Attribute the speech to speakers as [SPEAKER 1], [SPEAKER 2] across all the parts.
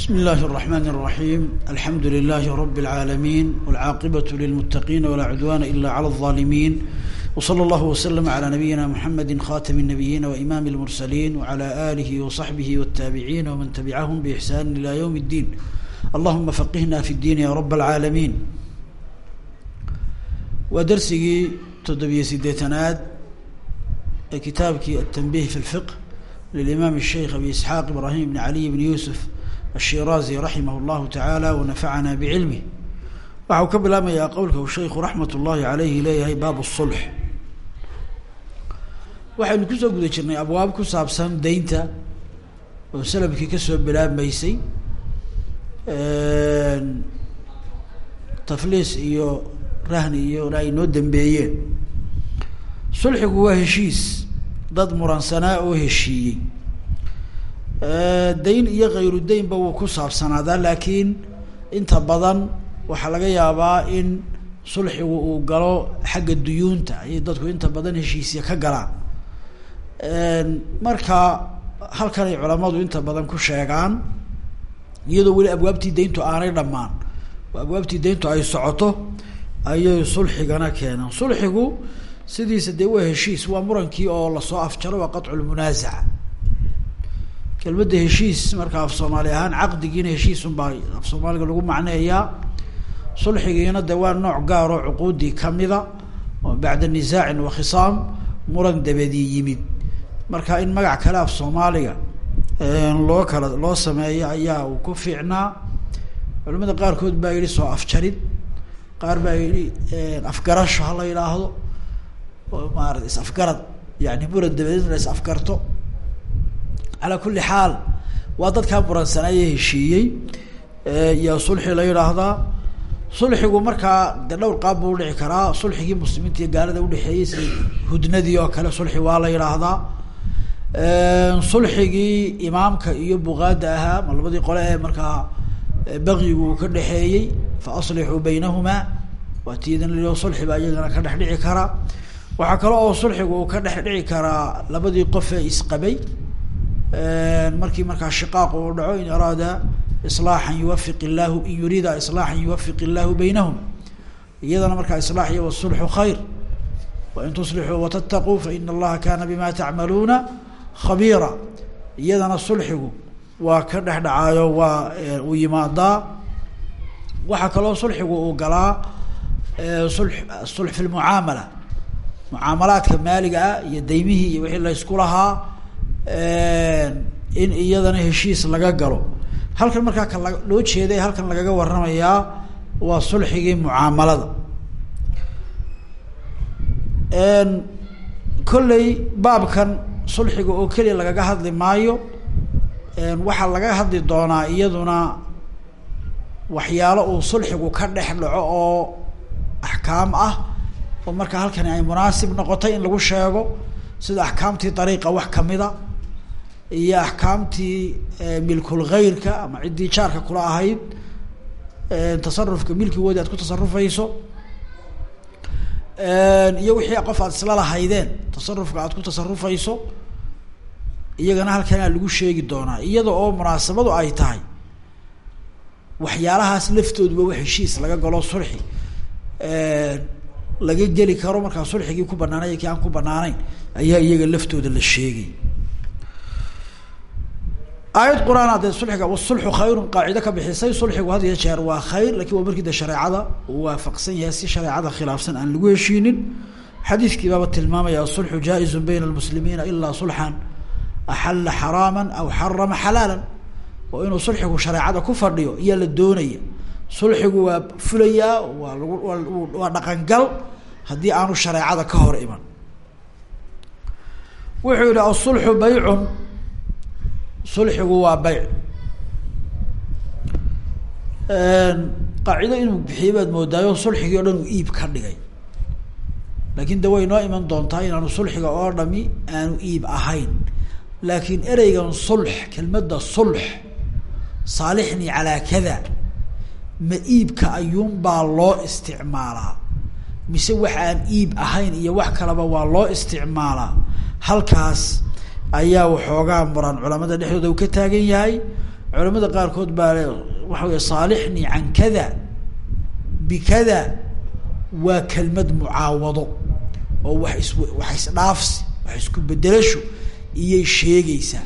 [SPEAKER 1] بسم الله الرحمن الرحيم الحمد لله رب العالمين والعاقبة للمتقين ولا عدوان إلا على الظالمين وصلى الله وسلم على نبينا محمد خاتم النبيين وإمام المرسلين وعلى آله وصحبه والتابعين ومن تبعهم بإحسان إلى يوم الدين اللهم فقهنا في الدين يا رب العالمين ودرسي تدبي سديتناد كتابك التنبيه في الفقه للإمام الشيخ أبي إسحاق إبراهيم بن علي بن يوسف الshiraazi raximah اllahu tacaala wanafacana bicilmih waxa uu ka bilaabmayaa qowlka uu shayku raxmat ullahi caleyhi leeyahay baab sulx waxaynu kusoo guda jirnay abwaab ku saabsan deynta oo salafkii kasoo bilaabmaysay tafliis iyo rahni iyona ay noo dambeeyeen sulxigu waa heshiis dad muransanaa oo heshiiyey dayn iyo khayru daynba wuu ku saabsanaadaa laakiin inta badan waxaa laga yaabaa in sulxigu uu galo xagga duyuunta ayay dadku inta badan heshiisya ka galaan. Marka halkan ay culamadu inta badan ku sheegaan iyadoo weli abwaabtii dayntu aanay dhammaan abwaabtii dayntu ay socoto ayay sulxigana keenaan. Sulxigu sidiisa dee waa heshiis waa murankii oo la soo afjaro waa qatculmunaasaca kelmadda heshiis marka af soomaali ahaan caqdigiina heshiis unbaa af soomaaliga lagu macneeyaa. Sulxigiina de waa nooc gaar oo cuquudii kamida oo bacda nisaacin wa khisaam muran dabadii yimid. Marka in magac kale af soomaaliga loo kala loo sameeyo ayaa uu ku fiicnaa. Culimada qaarkood baa yihi soo afjarid qaar baa yihi afgarasho hala yidhaahdo. Maarata is afgarad yani muran dabadeed la is afgarto calaa kulli xaal waa dadkaa muransanaaye heshiiyey yaa sulxi la yidhaahdaa. Sulxigu markaa de dhowr qaab buu udhici karaa sulxigii muslimiinta iyo gaalada udhexeeyey sida hudnadii oo kale sulxi waa la yidhaahdaa. Sulxigii imaamka iyo buqaada ahaa ma labadii qole ee markaa baqigu ka dhexeeyey fa aslixuu baynahumaa waa tiidan lio sulxi baa ka dhex dhici kara. Waxaa kale oo sulxigu uu ka dhex dhici karaa labadii qof ee isqabay markii markaa shiqaaq uu dhaco in araada islaaxan yuwafiq illahu in yuriida islaaxan yuwafiq illahu baynahum. Iyadana markaa islaax iyo wasulxu khayr. Wain tuslixuu watataquu faina allaha kana bima tacmaluuna khabiira. Iyadana sulxigu waa ka dhex dhacaayo waa uu yimaadaa. Waxaa kaloo sulxigu uu galaa sul sulx fi lmucaamala mucaamalaadka maaliga ah iyo daymihii wixii la ysku lahaa in iyadana heshiis laga galo. Halkan markaa ka loo jeeday halkan lagaga waramayaa waa sulxigii mucaamalada. Kolley baabkan sulxiga oo keliya lagaga hadli maayo waxaa laga hadli doonaa iyaduna waxyaalo uu sulxigu ka dhex dhaco oo axkaam ah oo markaa halkani ay munaasib noqotay in lagu sheego sida axkaamtii dariiqa wax kamida iyo axkaamtii milkul ghayrka ama ciddii jaarka kula ahayd tasarufka milkigoodi aad ku tasarufayso iyo wixii qof aad isla lahaydeen tasarufka aad ku tasarufayso iyagana halkanaa lagu sheegi doonaa. Iyada oo munaasabadu ay tahay waxyaalahaas laftooduba wax heshiis laga galo sulxi laga geli karo markaa sulxigii ku banaanay kii aan ku banaanayn ayaa iyaga laftooda la sheegay aayad qur'aan adee sulxiga wasulxu khayrun qaacido ka bixisay sulxigu had jeer waa khayr laakiin waa markii de waafaqsan yahay si shareecada khilaafsan aan lagu heshiinin. Xadiiskii baaba tilmaamaya asulxu jaa-izun bayna almuslimiina ilaa sulxan axalla xaraama aw xarama xalaalan. Oo inuu sulxigu shareecada ku fadhiyo iyaa la doonaya. Sulxigu waa fulayaa waa lagu waa dhaqangal haddii aanu shareecada ka hor iman. Wuxuu yihi asulxu baycun sulxigu waa beyc qaacido inuu bixiyey baad moodaayo sulxigii o dhan uu iib ka dhigay. Laakin de way noo iman doontaa inaanu sulxiga oo dhami aanu iib ahayn. Laakiin ereygan sulx kelmadda sulx saalixni calaa kada ma iibka ayuunbaa loo isticmaalaa. Mise wax aan iib ahayn iyo wax kaleba waa loo isticmaalaa. Halkaas ayaa waxoogaa muran culamada dhexdooda uu ka taagan yahay. Culamada qaarkood baa le waxa wey saalixnii can kada bikada waa kelmad mucaawado oo wax is wax isdhaafsi wax isku bedelasho iyay sheegaysaa.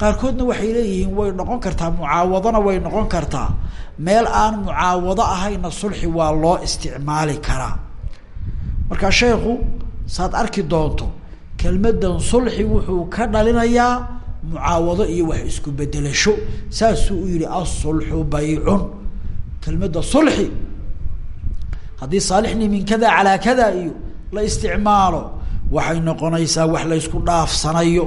[SPEAKER 1] Qaarkoodna waxay leeyihiin way noqon kartaa mucaawadona way noqon kartaa. Meel aan mucaawado ahayna sulxi waa loo isticmaali karaa. Marka sheekhu saad arki doonto kelmadan sulxi wuxuu ka dhalinayaa mucaawado iyo wax isku bedelasho saasuu u yihi asulxu baycun kelmadda sulxi haddii saalixnii min kada calaa kada iyo la isticmaalo waxay noqonaysaa wax la ysku dhaafsanayo.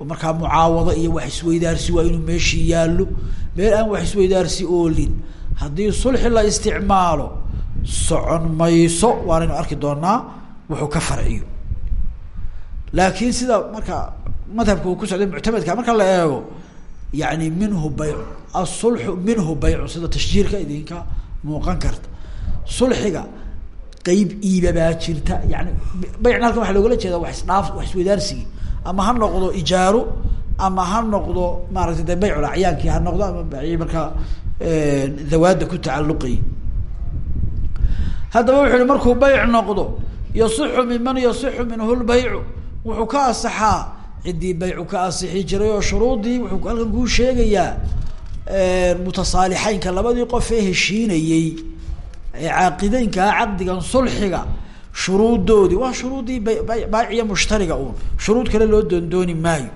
[SPEAKER 1] Oo markaa mucaawado iyo wax isweydaarsi waa inuu meeshii yaallo. Meel aan wax isweydaarsi oolin haddii sulxi la isticmaalo socon mayso waanaynu arki doonaa wuxuu ka farciyo laakiin sida marka madhabka uu ku socday muctamadka marka la eego yani minhu baycu asulxu minhu baycu sida tashjiirka idinka muuqan karta. Sulxiga qeyb iibabaa jirta yani baycna halkan waxa loogala jeeda wax isdhaaf wax isweydaarsigii ama ha noqdo ijaaro ama ha noqdo maaragtay de baycul acyaankii ha noqdo ama markaa dawaada ku tacaluqay haddaba wuxu markuu bayc noqdo yasixu minman yasixu minhu lbaycu wuxuu ka asaxaa ciddii baycu ka asixi jiray oo shuruudii wuxuu halkan kuu sheegayaa mutasaalixeynka labadii qof ee heshiinayey ee caaqideynkaa caqdigan sulxiga shuruudoodii waa shuruudii baaciya mushtariga uun. Shuruud kale loo doondooni maayo.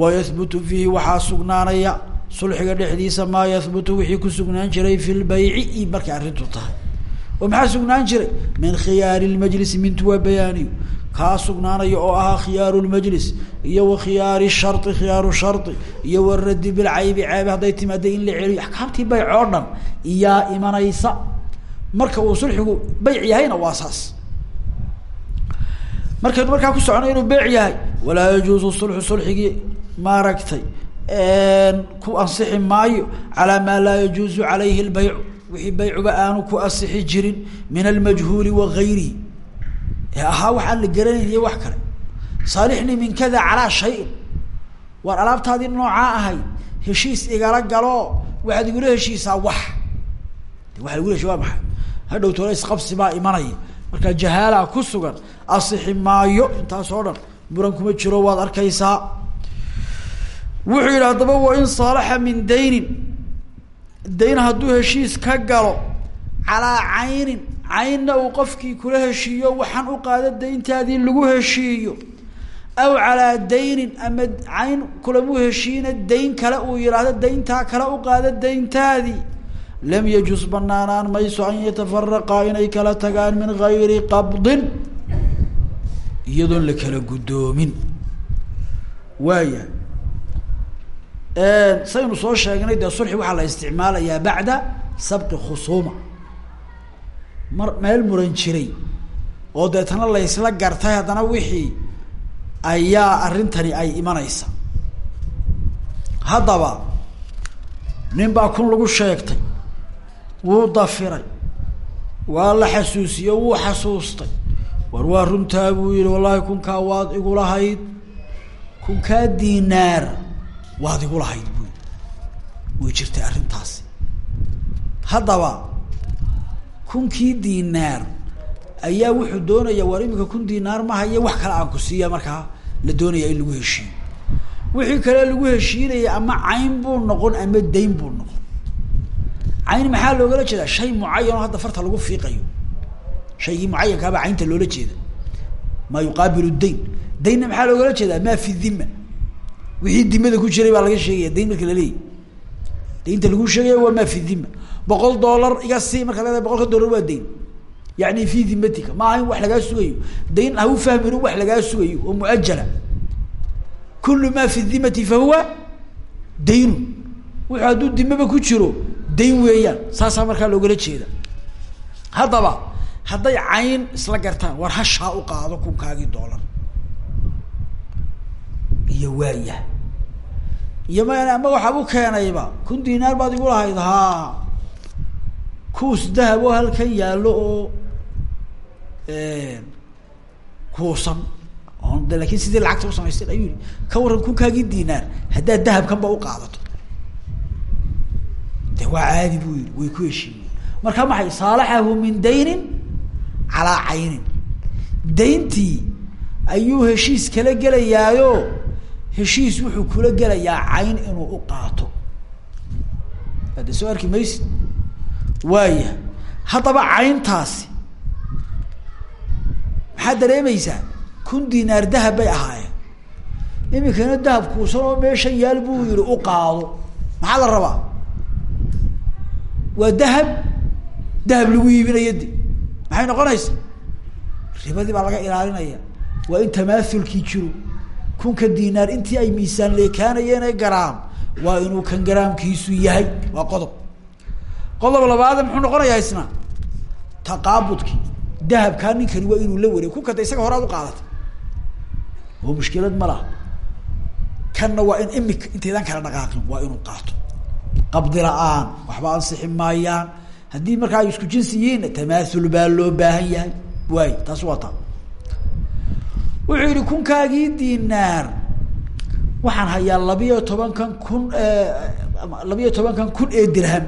[SPEAKER 1] Wa yahbutu fiihi waxaa sugnaanaya. Sulxiga dhexdiisa maa yahbutu wixii ku sugnaan jiray fi lbayci i markay arrintu tahay. Oo maxaa sugnaan jiray? Min khiyaari lmajlisi mintu waa bayaaniyo kaa sugnaanaya oo ahaa khiyaaru lmajlis iyo wa khiyaari shari khiyaaru shari iyo waradi bilcaybi ceebe hadday timaada in la celiyo axkaamtii bayc oo dhan iyaa imanaysa. Marka uu sulxigu beyc yahayna waa saas. Markaynu markaa ku soconay inuu beyc yahay walaa yajuusu sulxu sulxigii maaragtay ku ansixi maayo calaa maa laa yajuuzu calayhi lbaycu wixii baycuba aanu ku asixi jirin min almajhuuli wagayrihi ee ahaa wax aan la garanayn iyo wax kale. Saalixnii min kada calaa shayin waar alaabtaadii noocaa ahay heshiis igala galo. Waxaad igula heshiisaa wax. Waa lagula heshi waa maxay? Hadhow toole isqabsi baa imanaya. Markaa jahaalaa ku sugan asixi maayo. Intaas oo dhan muran kuma jiro waad arkaysaa. Wuxuu yidhi haddaba wa in saalaxa min daynin. Dayn hadduu heshiis ka galo calaa caynin caynna uu qofkii kula heshiiyo waxaan u qaada dayntaadii lagu heshiiyo. Aw calaa daynin ama cayn kulamu heshiina dayn kale uu yidhaahdo dayntaa kale u qaada dayntaadii. Lam yajus banaanaan mayso an yatafaraqaa inay kala tagaan min gayri qabdin. Iyadoon la kala guddoomin waaya saynu soo sheegnay dee sulxi waxaa la isticmaalayaa bacda sabqi khusuuma mar meel muran jiray oo deetana laysla gartay haddana wixii ayaa arrintani ay imanaysa. Haddaba nin kun lagu sheegtay wuu dafiray waa la xasuusiye wuu xasuustay. War waa runtaa buu yihi wallaahi kunkaa waad igu lahayd kunkaa diinaar waad igu lahayd buy way jirtay arrintaasi. Haddaba kunkii diinaar. Ayaa wuxuu doonaya war iminka kun diinaar ma haye wax kale aan ku siiya markaa la doonaya in lagu heshiiyo wixii kale lagu heshiinaya ama cayn buu noqon ama dayn buu noqon. Cayn maxaa loogala jeedaa? Shay mucayan oo hadda farta lagu fiiqayo. Shaygii mucayankaabaa caynta loola jeeda. Maa yuqaabilu dayn. Daynna maxaa loogala jeedaa? Maa fi dhima wixii dimada ku jiray baa laga sheegaya dayn marka laleeyahy daynta lagu sheegaya waa maa fi dhima boqol dollar iga sii markaa leedahay boqolka dollar waa dayn yani fi dimatika maaha in wax lagaa sugayo. Dayn ha u fahmin in wax lagaa sugayo oo muajala kulu ma fi dhimati fahuwa daynu wuxuu hadduu dimaba ku jiro dayn weeyaan. Saasaa markaa loogala jeeda. Haddaba hadday cayn isla gartaan war hashaa u qaado kunkaagii dollar. Iyo waaya iyo ma ama waxaab u keenayba kun dinaar baad igu lahayd haa kuus dahab oo halkan yaallo oo kuusan oon de sidii lacagta usamaysteen ayuu yihi ka warran kunkaagii dinaar haddaad u qaadato. Waa caadi buu yihi way ku heshiiyeen marka maxay saalaxahu min daynin calaa caynin. Dayntii ayuu heshiis kala gelayaayo heshiis wuxuu kula gelayaa cayn inuu u qaato. Hadda soo arki maysid waaya. Haddaba cayntaasi. Maxaad dareemaysaa kun dinaar dahab bay ahaayeen. Imikana dahab kuusan oo meeshan yaal buu yihi u qaado. Maxaa la rabaa? Waa dahab. Dahab lagu iibinayo de maxay noqonaysa? Ribadii baa laga ilaalinaya. Waa in tamaathulkii jiro kunka dinaar intii ay miisaan leekaanayeen ee garaam waa inuu kan garaamkiisu yahay. Waa qodob qodob labaad muxuu noqonayaa isna? Taqaabudkii dahabkaa ninkani waa inuu la wareeg kunkada isaga hore ad u qaadata. Oo mushkilad ma laha. Kanna waa in imika intaydan kala dhaqaaqin. Waa inuu qaato. Qabdi la'aan waxba ansixi maayaan. Haddii markaa ay isku jinsi yihiin tamaathul baa loo baahan yahay. Waay taas waa taa. Wuxuu yihi kunkaagii dinaar. Waxaan hayaa labiyo tobankan kun labiyo tobankan kun ee dirham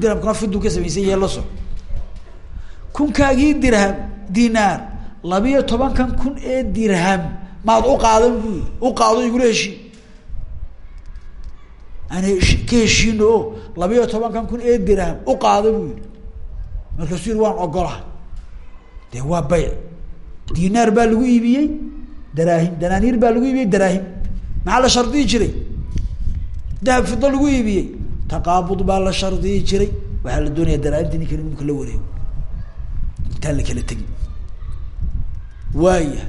[SPEAKER 1] dirhamkuna fidu ka samaysan yahe la so kunkaagii dirham dinaar labiyo tobankan kun ee dirham maad u qaadan bu u qaado igula heshii aan heshi ka heshiino o labiyo tobankan kun ee dirham u qaado bu yihi markaasuu yihi waan ogolaha dee waa bayc dinaar baa lagu iibiyey daraahim danaaniir baa lagu iibiyey daraahim. Maxaa la shardiyi jiray? Dahab fido lagu iibiyey taqaabud baa la shardiyi jiray. Waxaa la doonaya daraahimta ninkan imika la wareego. Intaan la kala tegin. Waaya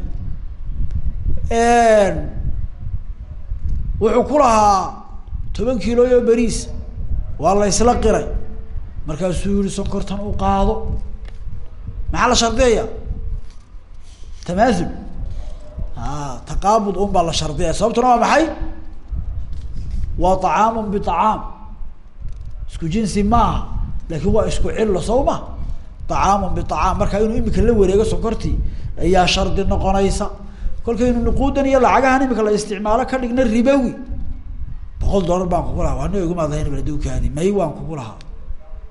[SPEAKER 1] wuxuu ku lahaa toban kiilooyo beriis waa la isla qiray. Markaasuu yihi sonkortan u qaado. Maxaa la shardiyaya tamaathul a taqaabud un baa la shardiyaya sababtuna waa maxay? Waa طacaamun biطacaam isku jinsi maaha laakin waa isku cilo soo ma biطacaam marka inuu imika la wareego sonkortii ayaa shardi noqonaysa. Kolkaynu nuquudan iyo lacagahan imika la isticmaalo ka dhigna ribowi boqol dollar baan kugu lahaa. Waana iguma adlayn baldukaadi may waan kugu lahaa.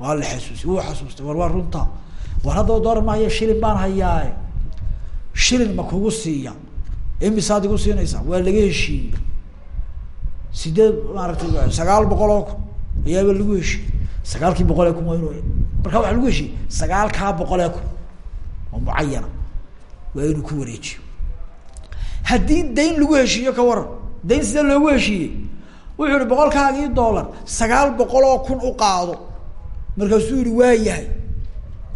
[SPEAKER 1] Waa la xasuusi wuu xasuustay. War waa runta. War haddaba doolar mahaya shilin baan hayaaye shilin ma kugu siiya. Imisaad igu siinaysaa waa laga heshiiyey. Sideed maaragtay sagaal boqol oo kun ayaaba lagu heshiiyey sagaalkii boqol ee kun waa inu markaa waxa lagu heshiiyey sagaalkaa boqol ee kun oo mucayana waa inuu ku wareejiyo. Haddii dayn lagu heshiiyo ka waran dayn sidee loogu heshiiyey wuxuu yihi boqolkaagii dollar sagaal boqol oo kun u qaado. Markaasuu yihi waa yahay.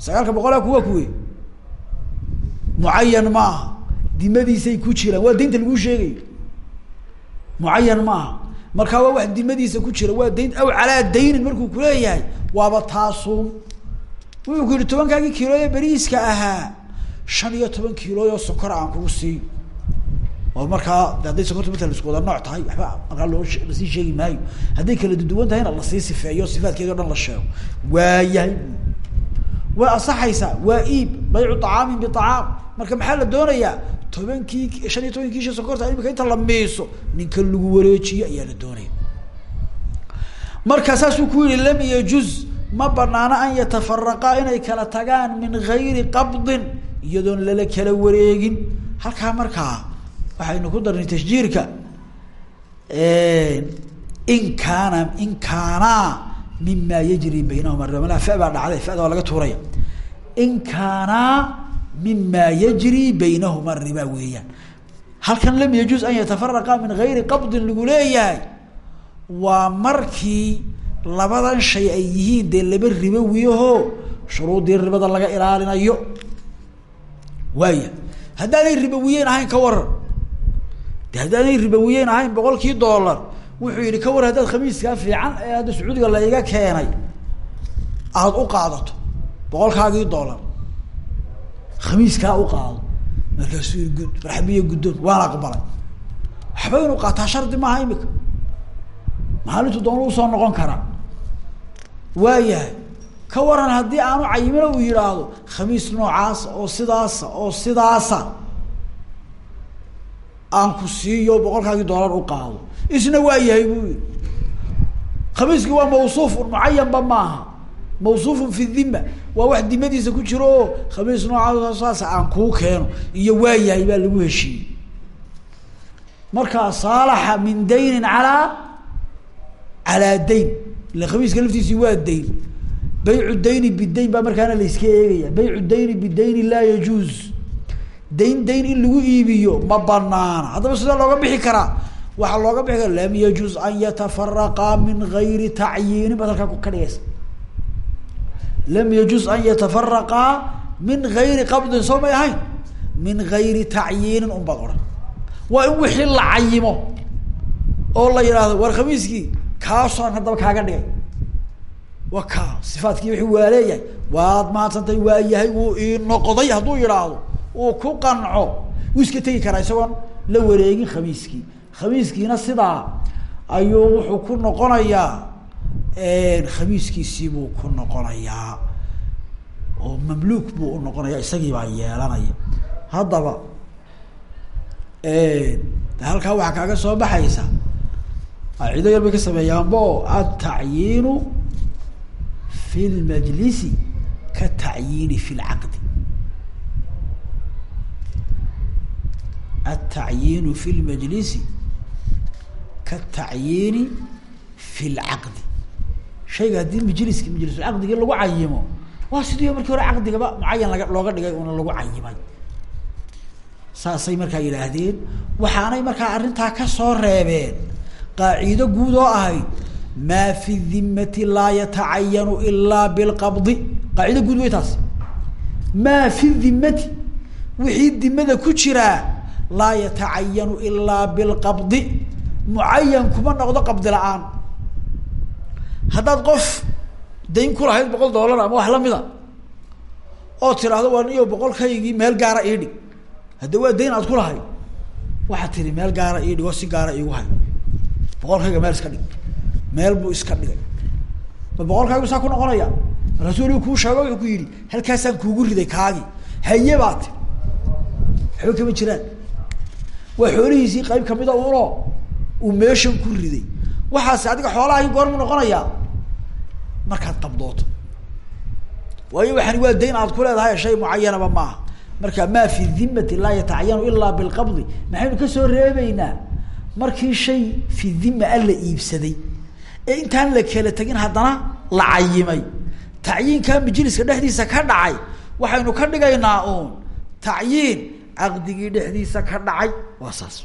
[SPEAKER 1] Sagaalka boqol ee kun waa kuwe mucayan ma dimadiisay ku jiraan. Waa daynta laguu sheegayo mucayan ma aha markaa waa wax dimadiisa ku jira waa dayn aw calaa daynin markuu kuleeyahay waaba taasuun wuxuu ku yihi tobankaagii kiilooyo beriiska ahaa shan iyo toban kiilooyo sokor aan kugu siiyo oo markaa hadday sokorta matala isku wada nooc tahay waxba markaa loo la sii sheegi maayo. Hadday kala duduwan tahayna la sii sifeeyo sifaadkeedi o dhan la sheego. Waa yahay way asaxaysaa waa iib baycu طacaamin biطacaam marka maxaa la doonayaa? Tobankii shan iyo toban kiisha sokorta imika inta la miiso ninka lagu wareejiyo ayaa la doonaya. Marka saasuu ku yihi lam yajuz ma banaano an yatafaraqaa inay kala tagaan min gayri qabdin iyadoon lala kala wareegin. Halkaa markaa waxaynu ku darnay tashjiirka in kaana in kaanaa mima yajri baynahuma baa dhacday fada waa laga tuuraya. In kaanaa mima yajri baynahuma riba weeyaan. Halkan lam yajuz an yatafaraqa min gayri qabdin lagu leeyahay. Waa markii labadan shay ay yihiin dee laba ribowiyaho shuruudii ribada laga ilaalinayo. Waaya haddaanay ribowiyeyn ahayn ka waran. De haddaanay ribowiyeyn ahayn boqolkii dollar wuxuu yihi ka war haddaad khamiiskaa fiican ee hadda sacuudiga laiga keenay aada u qaadato boqolkaagii dollar. Khamiiskaa u qaado. Markaasuu yii gud marxabiya guddoon waan aqbalay. Waxba inuu qaataa shardi maaha imika maalintu doona u soo noqon karaa waayahay ka waran haddii aanu cayimina uu yidhaahdo khamiis noocaasa oo sidaasa oo sidaasa aan ku siiyo boqolkaagii dollar u qaado isna waa yahay buu yii waa mawsuufun mucayanba maaha. Mawsuufun fi dhima waa wax dimadiisa ku jiro. Oo khamiis noocaas saas aan kuu keeno. Iyo waayahay baa lagu heshiiyey. Markaa saalaxa min daynin alaa calaa dayn. Ila khamiiska laftiisii waa dayn. Baycu dayni bidayn baa markaana la iska eegaya. Baycu dayni bidayni laa yajuuz. Dayn dayn in lagu iibiyo ma banaana haddaba sidee looga bixi karaa waxaa looga bixi kara lam yajuz an yatafaraqaa min gayri tacyiinin baad halkaa ka dhigaysa. Lam yajuz an yatafaraqaa min gayri qabdin soo may ahayn? Min gayri tacyiinin un baad odhan. Waa in wixii la cayimo oo la yidhaahdo war khamiiskii kaasaan haddaba kaaga dhigay. Wa ka sifaadkii wixii waa waad mahadsantay waa yahay wuu ii noqday hadduu yidhaahdo uu ku qanco wuu iska tegi karaa isagoon la wareegin khamiiskii khamiiskiina sidaa ayuu wuxuu ku noqonayaa khamiiskiisii buu ku noqonayaa oo mamluuk buu u noqonaya isagii baa yeelanaya. Haddaba halkaa waxaa kaaga soo baxaysa cido yar bay ka sameeyaanbo atacyiinu fi lmajlisi ka tacyiini fi lcaqdi atacyiinu fi lmajlisi ka tacyiini fi lcaqdi shayga haddii majliski majlisulcaqdigii lagu cayimo waa sidii markii hore caqdigaba mucayan looga dhigay una lagu cayimay saasay markaa yidhaahdeen. Waxaanay markaa arrintaa ka soo reebeen qaaciido guud oo ahayd maa fi dimati laa yatacayanu ilaa bilqabdi qaacido guud wey taas maa fi dimati wixii dimada ku jiraa laa yatacayanu ilaa bilqabdi mucayan kuma noqdo qabdi la'aan. Haddaad qof dayn ku lahayd boqol dollar ama wax lamida oo tiraahdo waa niyo boqolkaygii meel gaara ii dhig. Hadda waa dayn aad ku lahay. Waxaad tiri meel gaara ii dhig oo si gaara iigu hay. Boqolkayga meel iska dhig. Meel buu iska dhigay. Ma boqolkaygu saa ku noqonaya? Waliba kuu sheego wuxuu ku yidhi halkaasaan kuugu riday kaagi haye baa tiri waxba kama jiraan. Waa xoolihiisii qayb kamida uno uu meeshan ku riday. Waxaas adiga xoolahaagi goormu noqonayaa. Markaad qabdooto waayo waxani waa dayn aad ku leedahay shay mucayanaba maaha. Marka maa fi dimati laa yatacayanu ilaa bilqabdi. Maxaynu ka soo reebeynaa markii shay fi dima a iibsaday. Ee intaan la kala tegin haddana la cayimay tacyiinkaa majliska dhexdiisa ka dhacay waxaynu ka dhigaynaa uun. Tacyiin caqdigii dhexdiisa ka dhacay. Waa saas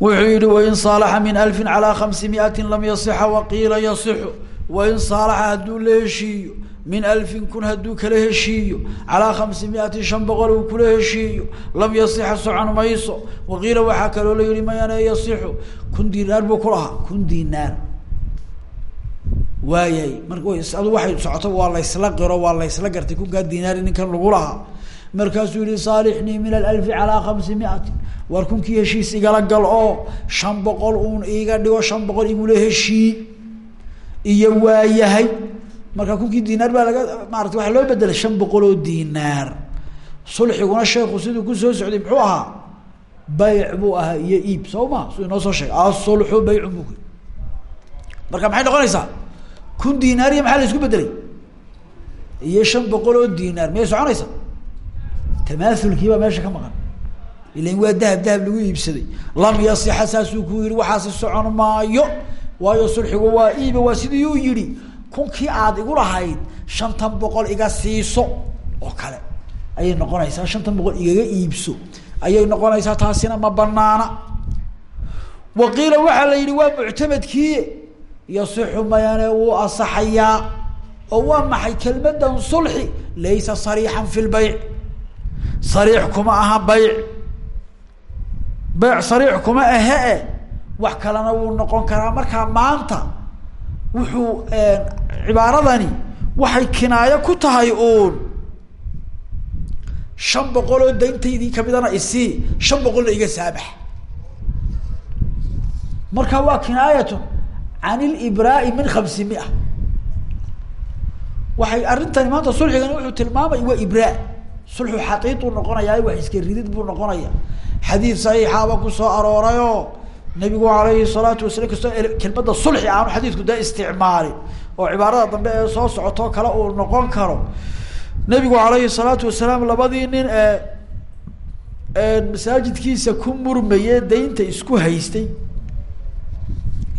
[SPEAKER 1] wuxuu yihi wain saalaxa min alfin calaa khamsi miati lam yasixa waqiila yasixu wain saalaxa hadduu la heshiiyo min alfin kun hadduu kala heshiiyo calaa khamsi miatin shan boqol uu kula heshiiyo lam yasixa socon mayso waqiila waxaa kaloo la yihi mayane yasixu. Kun dinaar buu ku kun dinaar waayay. Marka adu waxay socoto waa laysla qiro waa laysla gartay kunkaa dinaari ninkan lagu lahaa markaasuu yihi saalixnii min alalfi calaa khamsi miatin. War kunkii heshiis igala gal oo shan boqol uun iiga dhigo shan boqol igula heshii iyo waayahay marka kunkii dinaar baa laga maarata waxaa loo bedelay shan boqol oo dinaar sulxiguna sheekhu siduu ku soo socday muxuu ahaa? Bayc buu ahaa iyo iib soo ma? Siduu inoo soo sheegay. Asulxu baycun bu marka maxay noqonaysaa? Kun dinaar iyo maxaa la isku bedelay iyo shan boqol oo dinaar miyay soconaysa tamaaulkii baa meesha ka maqan. Ilan waa dahab dahab lagu iibsaday. Lam yasixa saasuu ku yihi waxaasi socon maayo. Waayo sulxigu waa iiba waa sidii uu yihi kunkii aad igu lahayd shantan boqol iga siiso oo kale. Ayay noqonaysaa shantan boqol igaga iibso. Ayay noqonaysaa taasina ma banaana waqiila waxaa la yihi waa muctamadkii yasixu mayane wuu asaxayaa oo waa maxay kelmadan sulxi? Laysa sariixan fi lbayc sariix kuma aha bayc. Beyc sariix kuma ahe e. Wax kalena wuu noqon karaa markaa maanta wuxuu cibaaradani waxay kinaayo ku tahay uun. Shan boqol dayntaydii kamidana isii shan boqolna iga saabax marka waa kinaayatun can ilibraai min khamsi mia. Waxay arrintani maanta sulxigani wuxuu tilmaamay waa ibraa sulxu xaqiiquu noqonayaa wax iska ridid buu noqonaya xadiid saxiixaaba ku soo aroorayoo nabigu alayhi salaatu wasalaam kastoo kelmadda sulxi aanu xadiidku dee isticmaalin oo cibaarada dambe ee soo socotoo kale uu noqon karo. Nabigu alayhi salaatu wasalaam labadii nin ee masaajidkiisa ku murmaye daynta isku haystay.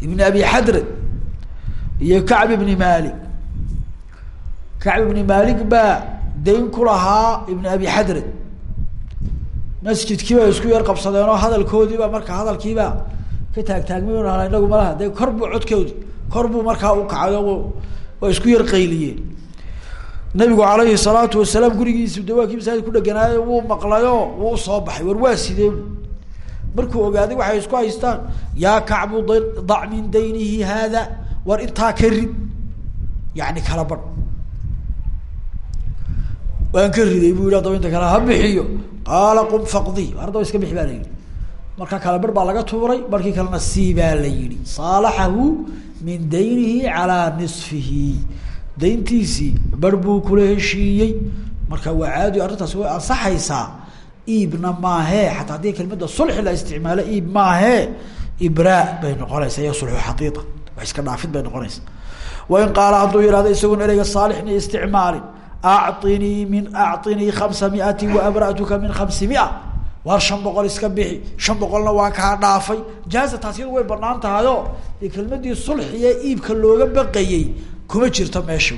[SPEAKER 1] Ibn abi xadre iyo kacb ibni malik kacb ibni malik baa dayn ku lahaa ibn abi xadre masjidkii bay isku yar qabsadeen oo hadalkoodiiba marka hadalkiiba ka taagtaagmay inagu malaha dee kor buu codkoodi kor buu markaa u kacay oo waa isku yar qayliyeen nabigu alayhi salaatu wasalaam gurigiisi de waa kii masaajid ku dheganaayo wuu maqlayo wuu u soo baxay. War waa sidee markuu ogaaday waxay isku haystaan yaa kacbu dac min daynihi haada war intaa ka rid. Yani kala badh waan ka riday bu yihi adaba inta kale ha bixiyo. Qaala qum faqdi. Ardaba iska bixi baa marka kala bar baa laga tuuray barkii kalena sii la yihi saalaxahu min daynihi calaa nisfihi. Dayntiisii bar buu kula heshiiyey. Marka waa caadi arrintaasi way ansaxaysaa iibna maahee xataa haddii kelmadda sulxi la isticmaalo iib maahee ibraa bay noqonaysaa iyo sulxu xaqiiqa wax iska dhaafid bay noqonaysaa. Wain qaala hadduu yihahdo isagoon ereyga saalixni isticmaalin acطinii min acطinii kamsa miati waabra'tuka min kamsi mia waar shan boqol iska bixi shan boqolna waa kaa dhaafay jaaza taas iyadu way banaan tahayo dee kelmadii sulxiye iibka looga baqayey kuma jirto meesha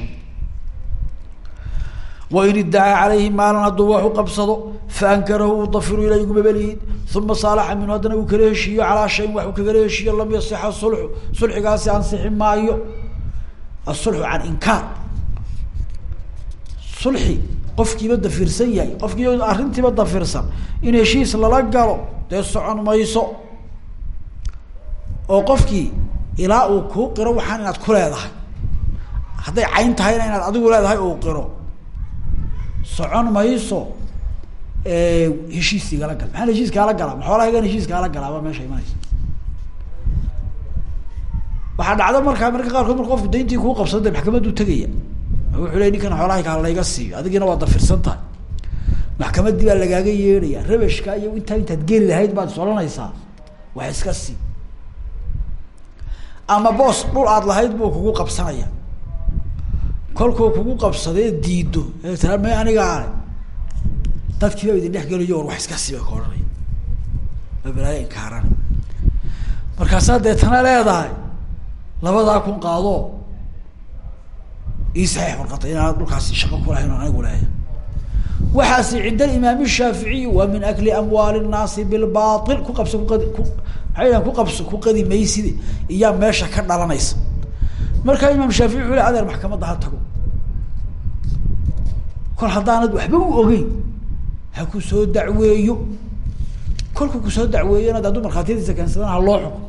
[SPEAKER 1] wain iddacaa calayhi maalan hadduu wax u qabsado faankarahu dafiru ilay gumabelihin uma saalaxa minhu haddana uu kala heshiiyo calaa shayin wax uu kagala lam yasixa sulxu sulxigaasi ansixi maayo asulxu can inkaar sulxi qofkiiba dafirsan yahay qofkii arrintiiba dafirsan in heshiis lala galo dee socon mayso. Oo qofkii ilaa uu kuu qiro waxaan inaad ku leedahay. Hadday cayn tahayna inaad adigu leedahay uu qiro. Socon mayso heshiis igala gal maxaan heshiis kaala galaa? Ma xoolahaygan heshiis kaala galaaba meesha imanaysa. Waxaa dhacda markaa marka qaarkood marka qofku dayntii kuu qabsada maxkamaddu tegaya wuxuu ley ninkan xoolahay kaa layga siiyo adigiina waa dafirsan tahay maxkamaddii baa lagaaga yeedhaya rabashka iyo intaa intaad geli lahayd baad solanaysaa wax iska sii. Ama boos dhul aad lahayd buu kugu qabsanaya. Kolkuu kugu qabsadee diido may anigaa ale dadkiiba idin dhex gelayo war wax iska sii bay ka odhanaya waa balaayo inkaarana markaasaa deetana leedahay labadaa kun qaado ii saxiix warqata inaan dhulkaasi shaqo kulahayn on anigu leeya waxaasi cinda alimaam shaaficiyi waa min akli amwaali nnaasi bilbail ku qabso kuqadi ku maxay dhahan ku qabso ku qadi mayside iyaa meesha ka dhalanaysa. Markaa imaam shaafici wuxu le adeer maxkamadda ha tago. Kol haddaanad waxba u ogeyn ha ku soo dacweeyo. Kolku ku soo dacweeyona de hadduu markhaatiyadiisa keensadana ha loo xuko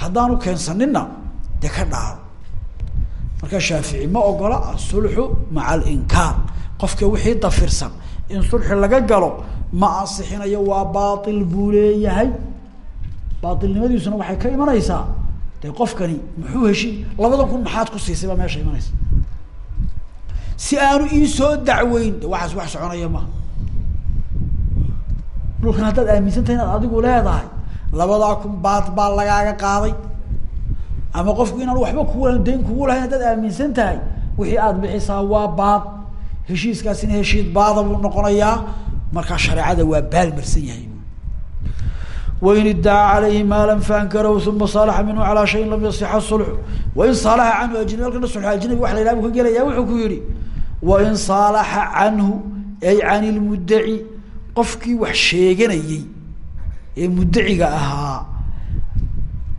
[SPEAKER 1] haddaanu keensanina dee ka dhaaro marka shaafici ma ogola asulxu maca alinkaar. Qofka wixii dafirsan in sulxi laga galo ma ansixinayo waa baail buu leeyahay. Baailnimadiisuna waxay ka imanaysaa. Dee qofkani muxuu heshi labada kun maxaad ku siisay baa meesha imanaysa. Si aanu iisoo dacweyn de waxaas wax soconaya maha dhulkan haddaad aaminsantahay inaad adigu leedahay labadaa kun baad baa lagaaga qaaday ama qofku inaan waxba kugu dayn kugu lahayn haddaad aaminsan tahay wixii aada bixisaa waa baad. Heshiiskaasina heshiid baada buu noqonayaa. Markaa shareecada waa baalmarsan yahay. Wain iddaca calayhi maalan faankarahu uma saalaxa minhu calaa shayin lam yasixa sulxu. Wain saalaxa canhu ajnabi halkana sulxu ajnabi wax la yhaha buu ka gelaya wuxuu ku yihi wain saalaxa canhu ay can ilmuddaci qofkii wax sheeganayey ee muddaciga ahaa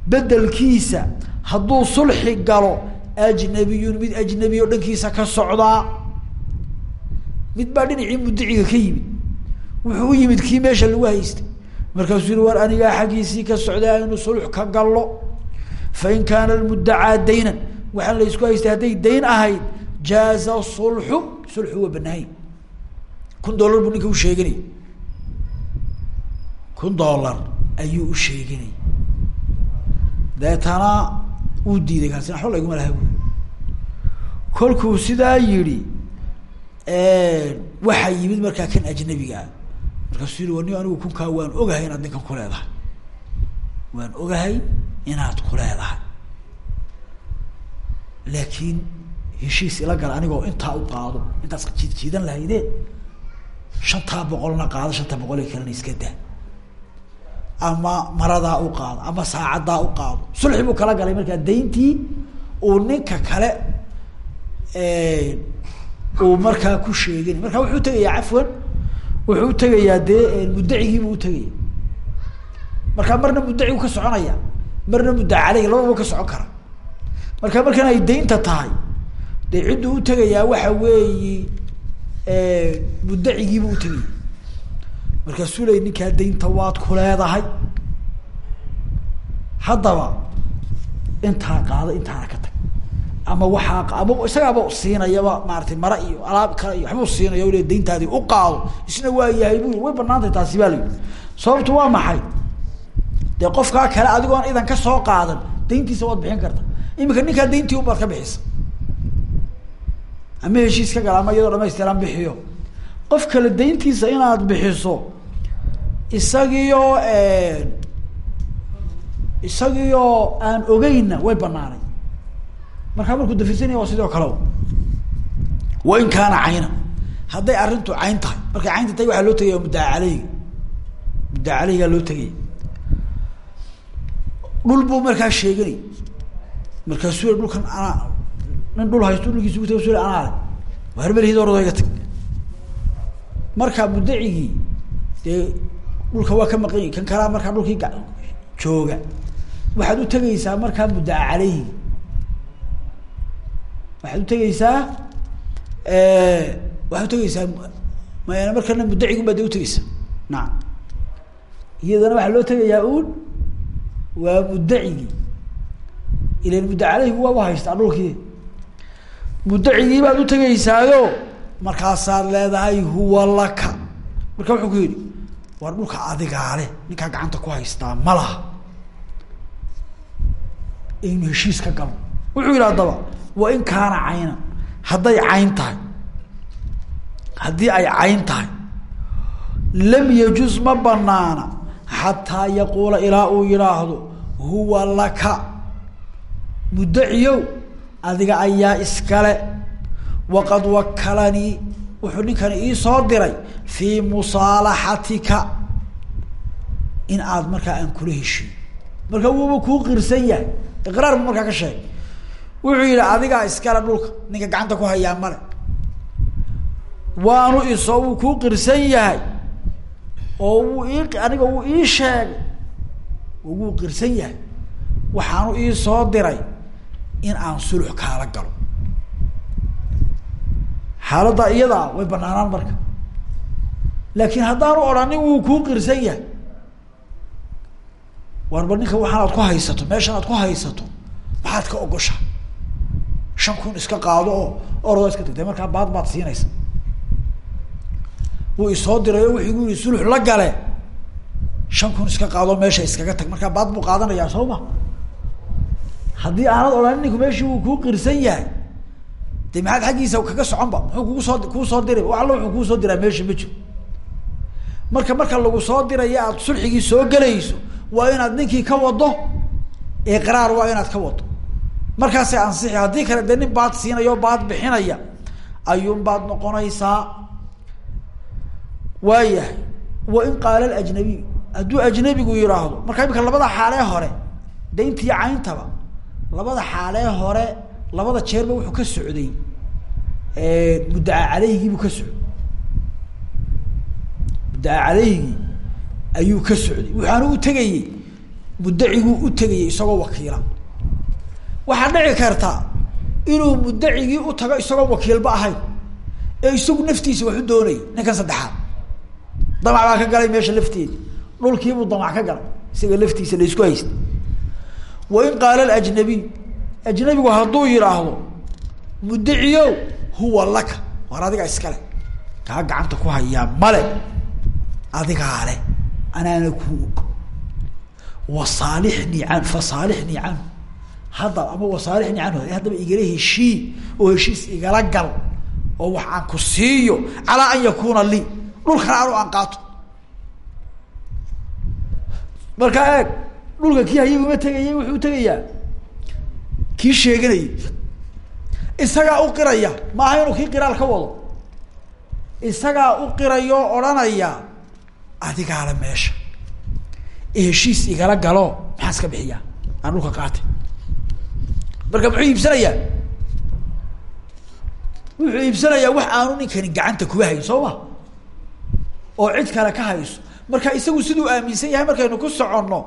[SPEAKER 1] bedelkiisa hadduu sulxi galo ajnabiyun mid ajnabi o dhankiisa ka socdaa mid baa dhinacii muddaciga ka yimid. Wuxuu u yimid kii meesha lagu haystay. Markaasuu yihi war anigaa xaggiisii ka socday aynu sulx ka gallo. Fain kaana almuddacaa daynan. Waxaan la isku haystay hadday dayn ahayd jaaza sulxu sulxu waa banahay kun dollar buu ninka u sheeganay kun dollar ayuu u sheeganay deetana uu diiday kaasina waxba layguma laha kolkuu sidaa yihi waxaa yimid markaa kan ajnabigaa markaasuu yihi wani anigu kunkaa waan ogahay inaad ninkan ku leedahay. Waan ogahay inaad ku leedahay. Laakiin heshiis ila gal anigoo intaa u qaado intaas jiid jiidan lahaydeen shantaa boqolna qaado shanta boqol ee kalena iska daa ama maradaa u qaado ama saacaddaa u qaado. Sulxi buu kala galay markaa dayntii uu ninka kale uu markaa ku sheegin marka wuxuu tegayaa cafwan wuxuu utegayaa dee muddacigiibuu utegaya markaa marna muddacigu ka soconaya marna muddaa caleyga labadaba ka socon kara. Marka markan ay daynta tahay dee cidduu utegayaa waxa weeyi muddacigiibuu utegaya markaasuu ley ninkaa daynta waad ku leedahay. Haddaba intaa qaado intaana ka tag. Ama waxaa ama isagaaba siinayaba maaratay mara iyo alaab kale iyo waxbuu siinaya le dayntaadii u qaado isna waa yahay bu way banaantay taasi baa layihi sababtu waa maxay? Dee qofkaa kale adigoon idan ka soo qaadan dayntiisa waad bixin karta. Imika ninkaa dayntii ubaad ka bixisa. Ama heshiis ka gala ama iyadoo dhamaystiran bixiyo. Qof kale dayntiisa inaad bixiso isagiyo isagiyo aan ogeynna way banaanay markaa markuu dafirsanaya waa sidoo kale. Wain kaana cayna. Hadday arrintu cayn tahay. Markay caynta tahay waxaa loo tegaya muddaa caleyga muddaa caleygaa loo tegaya dhul buu markaa sheeganay markaasuu dhulkan anaa nin dhul haysto dhulkiisa ugu su anaa le waa harbelhid orado tag. Markaa muddacigii dee dhulka waa ka maqan yahi kan kalaa markaa dhulkii jooga. Waxaad utegaysaa markaa muddaa caleyhi waxaad utegeysaa waxaad utegeysaa m markana muddacigun baa de utegeysaa nacam iyadana waxaa loo tegayaa un waa muddacigii ilan mudda caleyhigu waaba haystaa dhulkii. Muddacigii baad utegeysaayo markaasaad leedahay huwa laka. Marka wuxuu ku yidhi war dhulka adigaale ninkaa gacanta ku haystaa ma laha. Aynu heshiis ka galo. Wuxuu yidhi haddaba wa in kaana caynan hadday cayn tahay haddii ay cayn tahay lam yajuz ma banaana xataa yaquula ilaa uu yidhaahdo huwa laka. Muddaciyow adiga ayaa iskale waqad wakalanii wuxuu ninkani iisoo diray fii musaalaxatika in aad markaa aan kula heshiiyo marka wuuba kuu qirsan yahay iqraar buu markaa ka sheegay. Wuxuu yihi adigaa iskale dhulka ninka gacanta ku hayaa male. Waanu isoo wuu kuu qirsan yahay oo wuu ii aniga wuu ii sheegay. Oo wuu qirsan yahay. Waxaanu ii soo diray in aan sulux kaala galo xaaladda iyadaa way banaanaan marka. Laakiin haddaanu odhanin wuu kuu qirsan yahay. Warba ninka waxaan aad ku haysato meeshan aad ku haysato maxaad ka ogosha? Shan kun iska qaado oo orada iska tagtay markaa baad baad siinaysa. Wuu isoo diray oo wuxuu gu yihi sulux la gale. Shan kun iska qaado meesha iskaga tag markaa baad buu qaadanayaa soo ma? Haddii aanad odhanin ninku meeshii wuu kuu qirsan yahay de maxaad xaggiisa kaga soconba muxuu kugu soo kuu soo diray wax alla wuxuu kuu soo diraa meesha ma jiro. Marka marka lagu soo diraya aad sulxigii soo gelayso waa inaad ninkii ka wado iqraar waa inaad ka wado markaasay ansixi haddii kale dee nin baad siinaya oo baad bixinaya ayuun baad noqonaysaa. Waayahay wa in qaala alajnabiy hadduu ajnabigu yidhaahdo marka imika labada xaalee hore dayntiiyo cayntaba labada xaalee hore labada jeerba wuxuu ka socday muddaca caleyhigii ka socday. Muddaca caleyhigii ayuu ka socday. Waxaanu u tegayey muddaciguu u tegayay isagoo wakiila. Waxaa dhici karta inuu muddacigii u tago isagoo wakiilba ahayn ee isagu naftiisa wax u doonayay ninkan saddexaad. Damac baa ka galay meesha lafteeda. Dhulkiibuu damac ka galay isaga laftiisa la isku haysta wa in qaala alajnabiy ajnabigu hadduu yidhaahdo muddaciyo huwa laka. War adiga iskale kaa gacanta ku hayaa male adigaa le anaana ku og wasaalixnii can fasaalixnii canhu hadda ama wasaalixnii canhu haddaba igala heshii oo heshiis igala gal oo wax aan ku siiyo calaa an yakuna lii. Dhulkana anu aan qaato. Markaa eeg dhulka kii hayay uma tegayay wuxuu tegayaa kii sheeganayay isagaa u qiraya maaha inuu kii qiraal ka wado? Isagaa u qiraya oo odhanaya adigaale meesha heshiis igala galo maxaa iska bixiyaa aan dhulka qaatay marka muxuu iibsanayaa? Wuxuu iibsanayaa wax aanu ninkani gacanta kuba hayn soo ma? Oo cid kale ka hayso. Marka isagu siduu aaminsan yahay markaynu ku soconno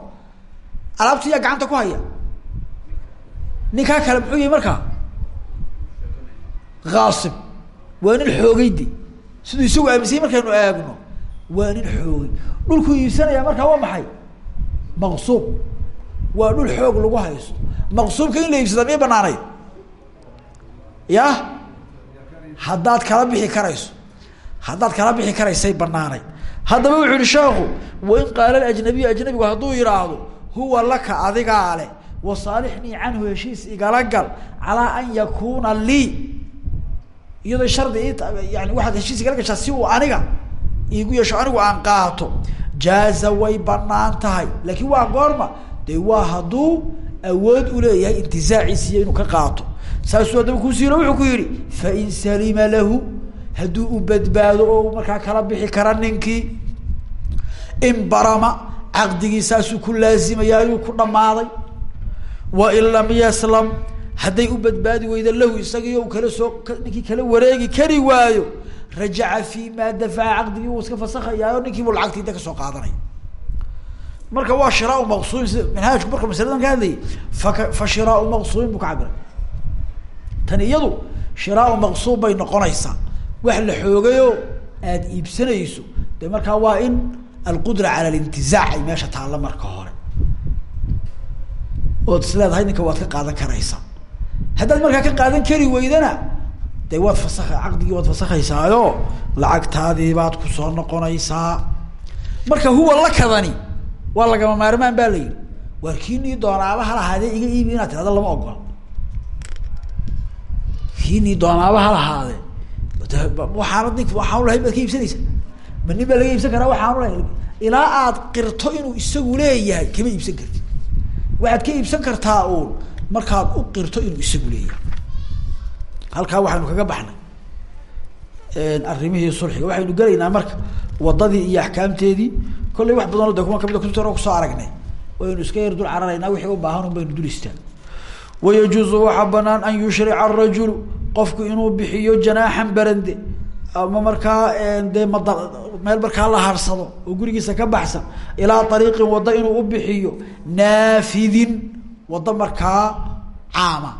[SPEAKER 1] alaabta yaa gacanta ku haya ninkaa kale muxuu yahay markaa? Aasib waa nin xoogayde siduu isagu aaminsan yahay markaynu eegno. Waa nin xoogay. Dhulkuu iibsanaya markaa waa maxay? Maqsuub. Waa dhul xoog lagu haysto. Maqsuubka in la iibsada miyay banaanayd ya? Haddaad kala bixi karayso. Haddaad kala bixi karaysay banaanayd haddaba wuxu yihi sheekhu wain qaala ajnabiyu ajnabigu hadduu yihaahdo huwa laka adigaa leh wasaalixnii canhu heshiis igala gal calaa an yakuuna lii. Iyadoo shardi yani waxaad heshiis igala gashaa si uu aniga iigu yeesho anigu aan qaato. Jaaza way bannaan tahay. Laakiin waa goorma. De waa hadduu awood uleeyahay intizaaciisiiyo inuu ka qaato. Saasuu haddaba kusiilo wuxuu ku yihi fain salima lahu hadduu u badbaado oo markaa kala bixi kara ninkii. Inbarama caqdigii saasuu ku laazimaya ayuu ku dhamaaday wain lam yaslam. Hadday u badbaadi weyda lahu isagii u kala soo ninkii kala wareegi kari waayo. Rajaca fi ma dafaca caqdigii wuu iska fasakhayaa oo ninkiibu lacagtii da ka soo qaadanaya marka waa shiraau maqsuumin sida manhaajku marka masaladan ka hadlayay fa shiraau maqsuumin buu ka cabiray. Tani iyadu shiraau bay noqonaysaa. Wax la xoogayoo aada iibsanayso. De markaa waa in alqudra cala alintizaac ay meesha taalla marka hore ood is leedahay ninka waad ka qaadan karaysaa haddaad markaa ka qaadan kari weydana de waad fasakha caqdigii waad fasakhaysaayo lacagtaadii baad ku soo noqonaysaa. Marka huwa lakadani waa lagama maarmaan baa la yihi waar kiinii doonaaba ha lahaadee iga iibi inaad tirahda lama ogola kiinii doonaaba ha lahaadee waxaana nink waxaanu lahayn baad ka iibsanaysa. Ma nin baa laga iibsan karaa waxaanu lahayn. Ilaa aad qirto inuu isagu leeyahay kama iibsan karti waxaad ka iibsan kartaa uun. Markaad u qirto inuu isagu leeyahay halkaa waxaynu kaga baxnay. Arrimihii sulxiga. Waxaynu gelaynaa marka wadadii iyo axkaamteedii. Kollay wax badanoo de kuma ka mid kutubta hore ku soo aragnay. Waynu iska yar dul cararaynaa wixii u baahan un baynu dul istaan wayajuuzu waxaa banaan an yushrica arajulu qofku inuu bixiyo janaaxan berande ama markaa dee mada meel markaa la harsado oo gurigiisa ka baxsan ilaa ariiqin waddo inuu u bixiyo naafidin waddo markaa caama.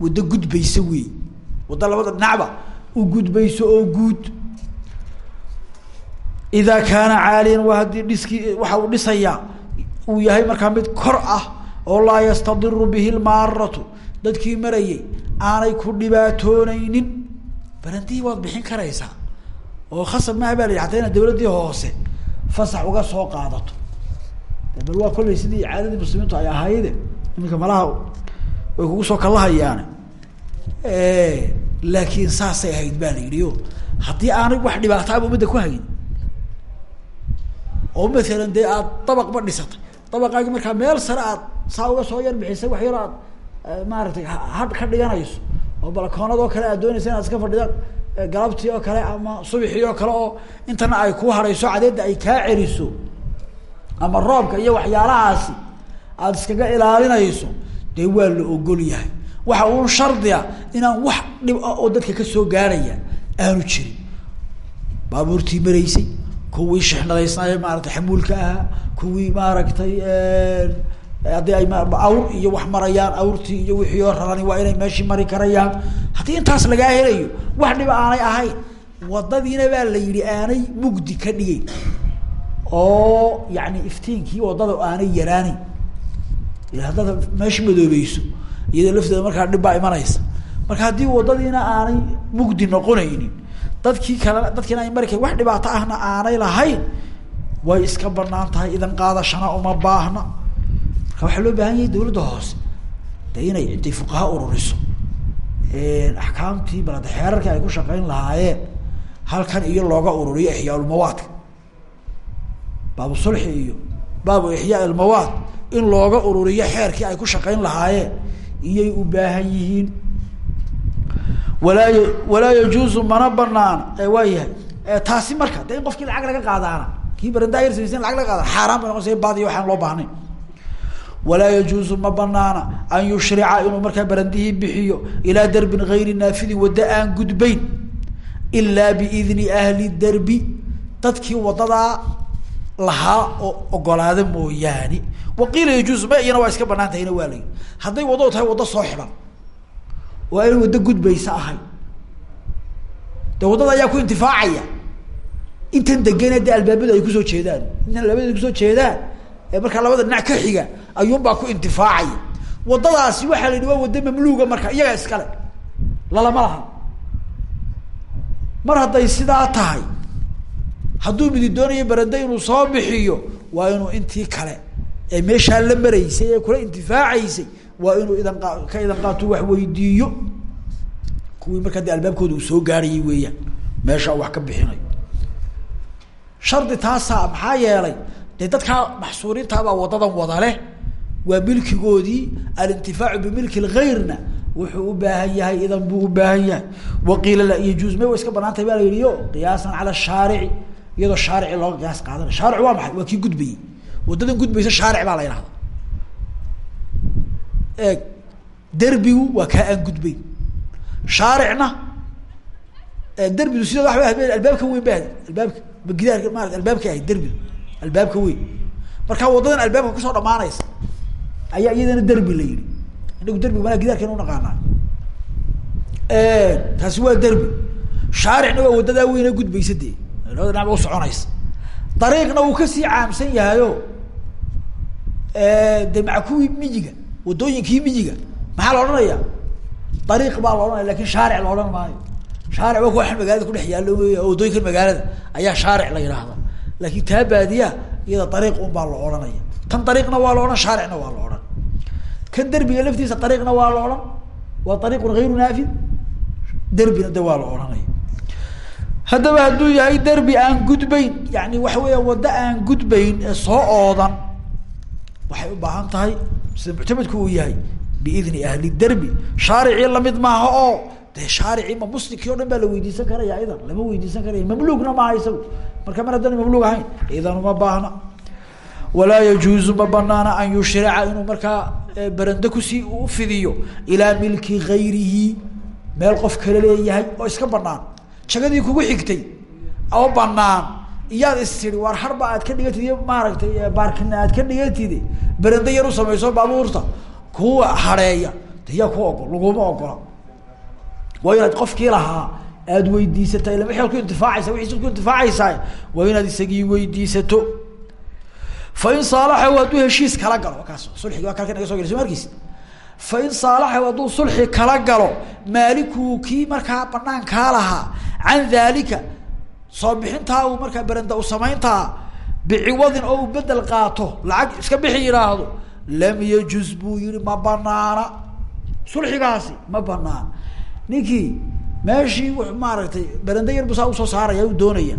[SPEAKER 1] Waddo gudbaysa wey waddo labada dhinacba u gudbayso oo guud. Idaa kaana caaliyan waa haddii dhiskii waxa uu dhisayaa uu yahay markaa mid kor ah oo laa yastadiru bihi lmaaratu dadkii marayay aanay ku dhibaatooneynin barandihii waad bixin karaysaa. Oo khasab maaha ba la yidhi hataa inaad dawladdii hoose fasax uga soo qaadato. Bal waa kollay sidii caadadii muslimiintu ay ahayde iminka malaha way kugu soo kalahayaane laakiin saasay ahayd ba la yidhi haddii aanay wax dhibaataaba umadda ku hayn oo maalan dee aad dabaqba dhisatay. Dabaqaagi markaa meel sare aad saa uga soo yar bixisay wax yaro aad maaragtay hadh ka dhiganayso oo balkoonad oo kale aad doonaysa inaad iska fadhida galabtii oo kale ama subixii oo kale oo intana ay ku harayso cadeedda ay kaa celiso ama roobka iyo waxyaalahaasi aada iskaga ilaalinayso dee waa la ogol yahay. Waxa uun shardiga inaan wax dhib ah oo dadka ka soo gaaraya aanu jirin. Baabuurtii maraysay kuwii shixnadaysnaaye maaragtay xamuulka ahaa kuwii maaragtay haddii ay awr iyo wax marayaan awrtii iyo wixii oo rarani waa inay meeshii mari karayaan. Haddii intaas lagaa helayo wax dhiba aanay ahayn wadadiina baa la yidhi aanay mugdi ka dhigeyn oo yani iftiinkii waddada aanay yaraaneyn haddaad meesha madoobeyso iyadoo lafteeda markaa dhib baa imanaysa. Marka haddii wadadiina aanay mugdi noqonaynin dadkii kalena dadkiina ay mari kar wax dhibaato ahna aanay lahayn way iska bannaan tahay idan qaadashana uma baahna waxaa loo baahan yahay dawladda hoose de inay intay fuqaha ururiso. Axkaamtii balade xeerarkii ay ku shaqeyn lahaayeen halkan iyo looga ururiyo ixyaalulmawaadka baabu sulxi iyo baabu ixyaa ilmawaad in looga ururiyo xeerkii ay ku shaqayn lahaayeen iyay u baahan yihiin. Walaa walaa yajuuzu mana banaana waa yahay. Taasi marka de in qofkii lacag laga qaadaana kii barandaayar samaysan lacag laga qaada xaaraan bay noqonaysa baadiyo waxaan loo baahnayn walaa yajuuzu ma banaana an yushrica inuu markaa barandihii bixiyo ilaa derbin gayri naafidin waddo aan gudbayn ilaa biidni ahli derbi dadkii wadadaa lahaa oo ogolaada mooyaane. Waqiila yajuuzu ma iyana waa iska banaan tahayna waa layi hadday waddo tahay waddo soo xidhan oo ayna waddo gudbaysa ahay. De waddada ayaa ku intifaacaya. Intan degana de albaabada ay ku soo jeedaan. Intan albaabada ay ku soo jeedaan ee markaa labada dhinac ka xiga ayuunbaa ku intifaacaya waddadaasi waxaa la yidhi waa waddo mamluuga marka iyaga iskale lalama laha mar hadday sidaa tahay hadduu midi doonayo barande inuu soo bixiyo waa inuu intii kale ee meeshaa la maraysay ee kula intifaacaysay waa inuu idan ka idan qaato wax weydiiyo. Kuwii markaa de albaabkooda uu soo gaarayay weeyaan meesha wax ka bixinayo shardi taasaa maxaa yeelay dee dadkaa maxsuuriintaabaa wadadan wada leh. Waa milkigoodii alintifaacu bimilki lgayrna wuxuu u baahan yahay idan buu u baahan yahay. Waqiila la yajuuz may wa iska bannaan tahay baa la yihi yo qiyaasan cala shaarici. Iyadoo shaarici looga qiyaas qaadanay shaaric waa maxay? Waa kii gudbayey wadadan gudbaysa baa la yidhahda eeg derbigu waa kaa aan gudbayn shaaricna derbidu sida waa albaabka weyn ba albaabka gidaarka maarata albaabka ahayd derbidu albaabka weyn. Markaa wadadan albaabka ka soo dhamaanaysa ayaa iyadana derbi la yihi inagu derbiga malaa gidaarkeena unaqaanaa taasi waa derbi. Shaaricna waa wadadaa weyne gudbaysa dee labada dhinac ba usoconaysa dariiqna wuu ka sii caamsan yahayo de maca kuwii miyiga wadooyinkii miyiga. Maxaa la odhanaya? Dariiq baa la odhanaya laakiin shaaric la odhan maayo. Shaaric waa kuwa magaalada kudhex yaallo wey wadooyinkan magaalada ayaa shaaric la yidhaahda laakin taa baadiya iyada dariiq un baa la odhanaya. Tan dariiqna waa la odhan shaaricna waa la odhan. Kan derbiga laftiisa dariiqna waa la odhan waa dariiqun hayru naafid derbina de waa la odhanaya. Haddaba hadduu yahay derbi aan gudbayn yani waxa weeya waddo aan gudbayn ee soo oodan waxay u baahan tahay sida muctamedku uu yahay biidni ahli derbi. Shaaricii la mid maaha oo dee shaaricii ma muslimkii o dhan baa la weydiisan karaya? Idan lama weydiisan karaya. Mamluugna maaha isagu. Marka mar haddana mamluug ahayn idan uma baahna. Walaa yajuuzu ma banaana an yushrica inuu markaa berende ku sii ufidiyo ilaa milki gayrihi meel qof kale leeyahay oo iska banaan jagadii kugu xigtay oo banaan iyaad is tiri waar harba aad ka dhigatid iyo maaragtay baarkina aad ka dhigatid. Berende yar u samayso baabuurta. Kuwa hareeya yaa ku ogol laguma ogola waa inaad qofkii lahaa aada weydiisata ila wixi ad ku intifaacaysa wiiisad ku intifaacaysaa waa inaad isagii weydiisato. Fain saalaxahu hadduu heshiis kala galo kaas sulxigi waa kalka naga so gela soo markiis fain saalaxahu sulxi kala galo maalikuu kii markaa banaankaa lahaa can daalika soo bixintaa uu markaa berenda u samayntaa biciwadin oo bedel qaato lacag iska bixi yidhaahdo lam yajuz buu yihi ma banaana sulxigaasi ma banaan ninkii meeshii w maaragtay berende yar busaa u soo saaraya u doonaya.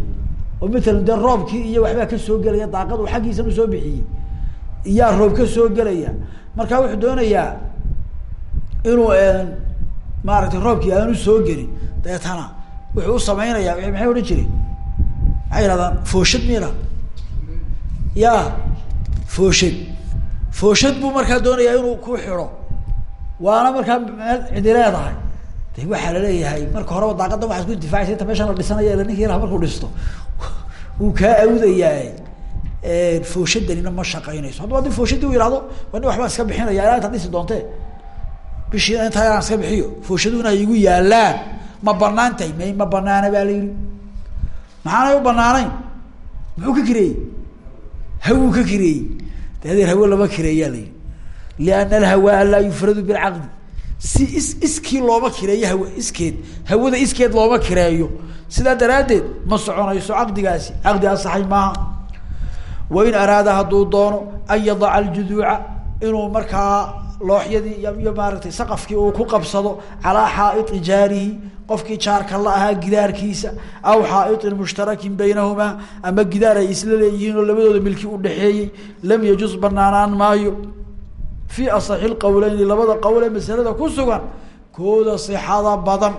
[SPEAKER 1] Oo matalan dee roobkii iyo waxbaa ka soo gelaya daaqad uu xaggiisan u soo bixiyey. Iyaa roob ka soo gelaya. Markaa wuxuu doonayaa inuu maaragtay roobkii aanu soo gelin. Deetana wuxuu u samaynayaa maxay odhan jireen maxay yihahdaan fooshad miila ya fooshad fooshad buu markaa doonayaa inuu ku xidho. Waana markaa meel cidi de waxaa la leeyahay marka horeba daaqadan waxaad ku intifaacaysa inta meeshan la dhisanaya ila ninka yaraha markuu dhisto wuu kaa awdayaa fooshadanina ma shaqaynayso. Haddaba haddii fooshadii u yihahdo waa nin iska bixinaya ilaa intaad dhisi doontee bishii intaa inaan iska bixiyo fooshaduhuna igu yaalaan ma bannaan tahay may ma banaana baa la yihi maxaanay u banaanayn muxuu ka kireeyey hawuu ka kireeyey de adeer lama kireeyaa la yihi liana alhawaa laa yufradu bilcaqdi si is iskii looma kireeyo haw iskeed hawada iskeed looma kireeyo. Sidaa daraaddeed ma soconayso caqdigaasi. Caqdi asaxay maaha. Wain araada hadduu doono an yadaca aljuduuca inuu markaa looxyadii iyo maaragtay saqafkii uu ku qabsado calaa xaaiti jaarihi qofkii jaarka la ahaa gidaarkiisa aw xaaiطin mushtarakin baynahumaa ama gidaar ay isla leeyihiin oo labadooda milki udhaxeeyey lam yajuz banaanaan maayo fii asaxi lqowleyni labada qowl ee masalada ku sugan kooda sixada badan.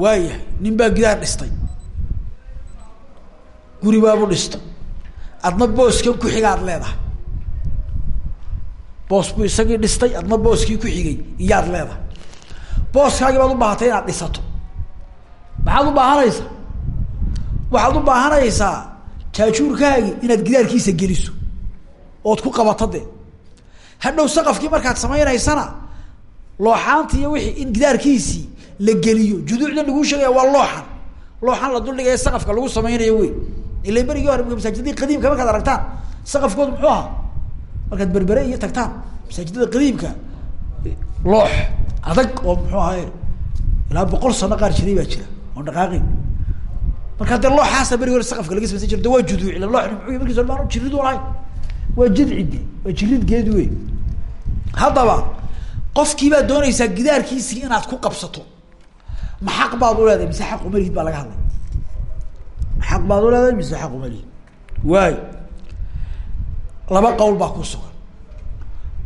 [SPEAKER 1] Waayahay nin baa gidaar dhistay. Guri baabu dhistay. Adna booskan kuxigaad leedahay. Boos buu isagii dhistay adna booskii ku xigay iyaad leedahay. Booskaagii baad u baahatay inaad dhisato. Maxaad u baahanaysaa? Waxaad u baahanaysaa jaajuurkaagi inaad gidaarkiisa geliso ood ku qabato dee. Hadhow saqafkii markaad samaynaysana looxaanti iyo wixii in gidaarkiisii la geliyo. Juduucda laguu sheegaya waa looxan. Looxan la duldhigaya saqafka lagu samaynayo wey ila berigii hore masaajidadii qadiimka markaad aragtaan saqafkoodu muxuu ahaa? Markaad berbere iyo tagtaan masaajidada qadiimka loox adag oo muxuu ahaye ilaa boqol sano qaar jiray baa jira oo dhaqaaqi. Markaa dee looxaasa berigi hore saqafka laga samaysan jira de waa juduuci la looxni muxuu markiis maan jirid lahayn waa jidcide waa jirid geed wey haddaba qofkii baad doonaysaa gidaarkiisii inaad ku qabsato. Ma xaq baad u leedahay mise xaq umalihid baa laga hadlay? Xaq baad u leedahay mise xaq umalihid waayo laba qowl baa ku sugan.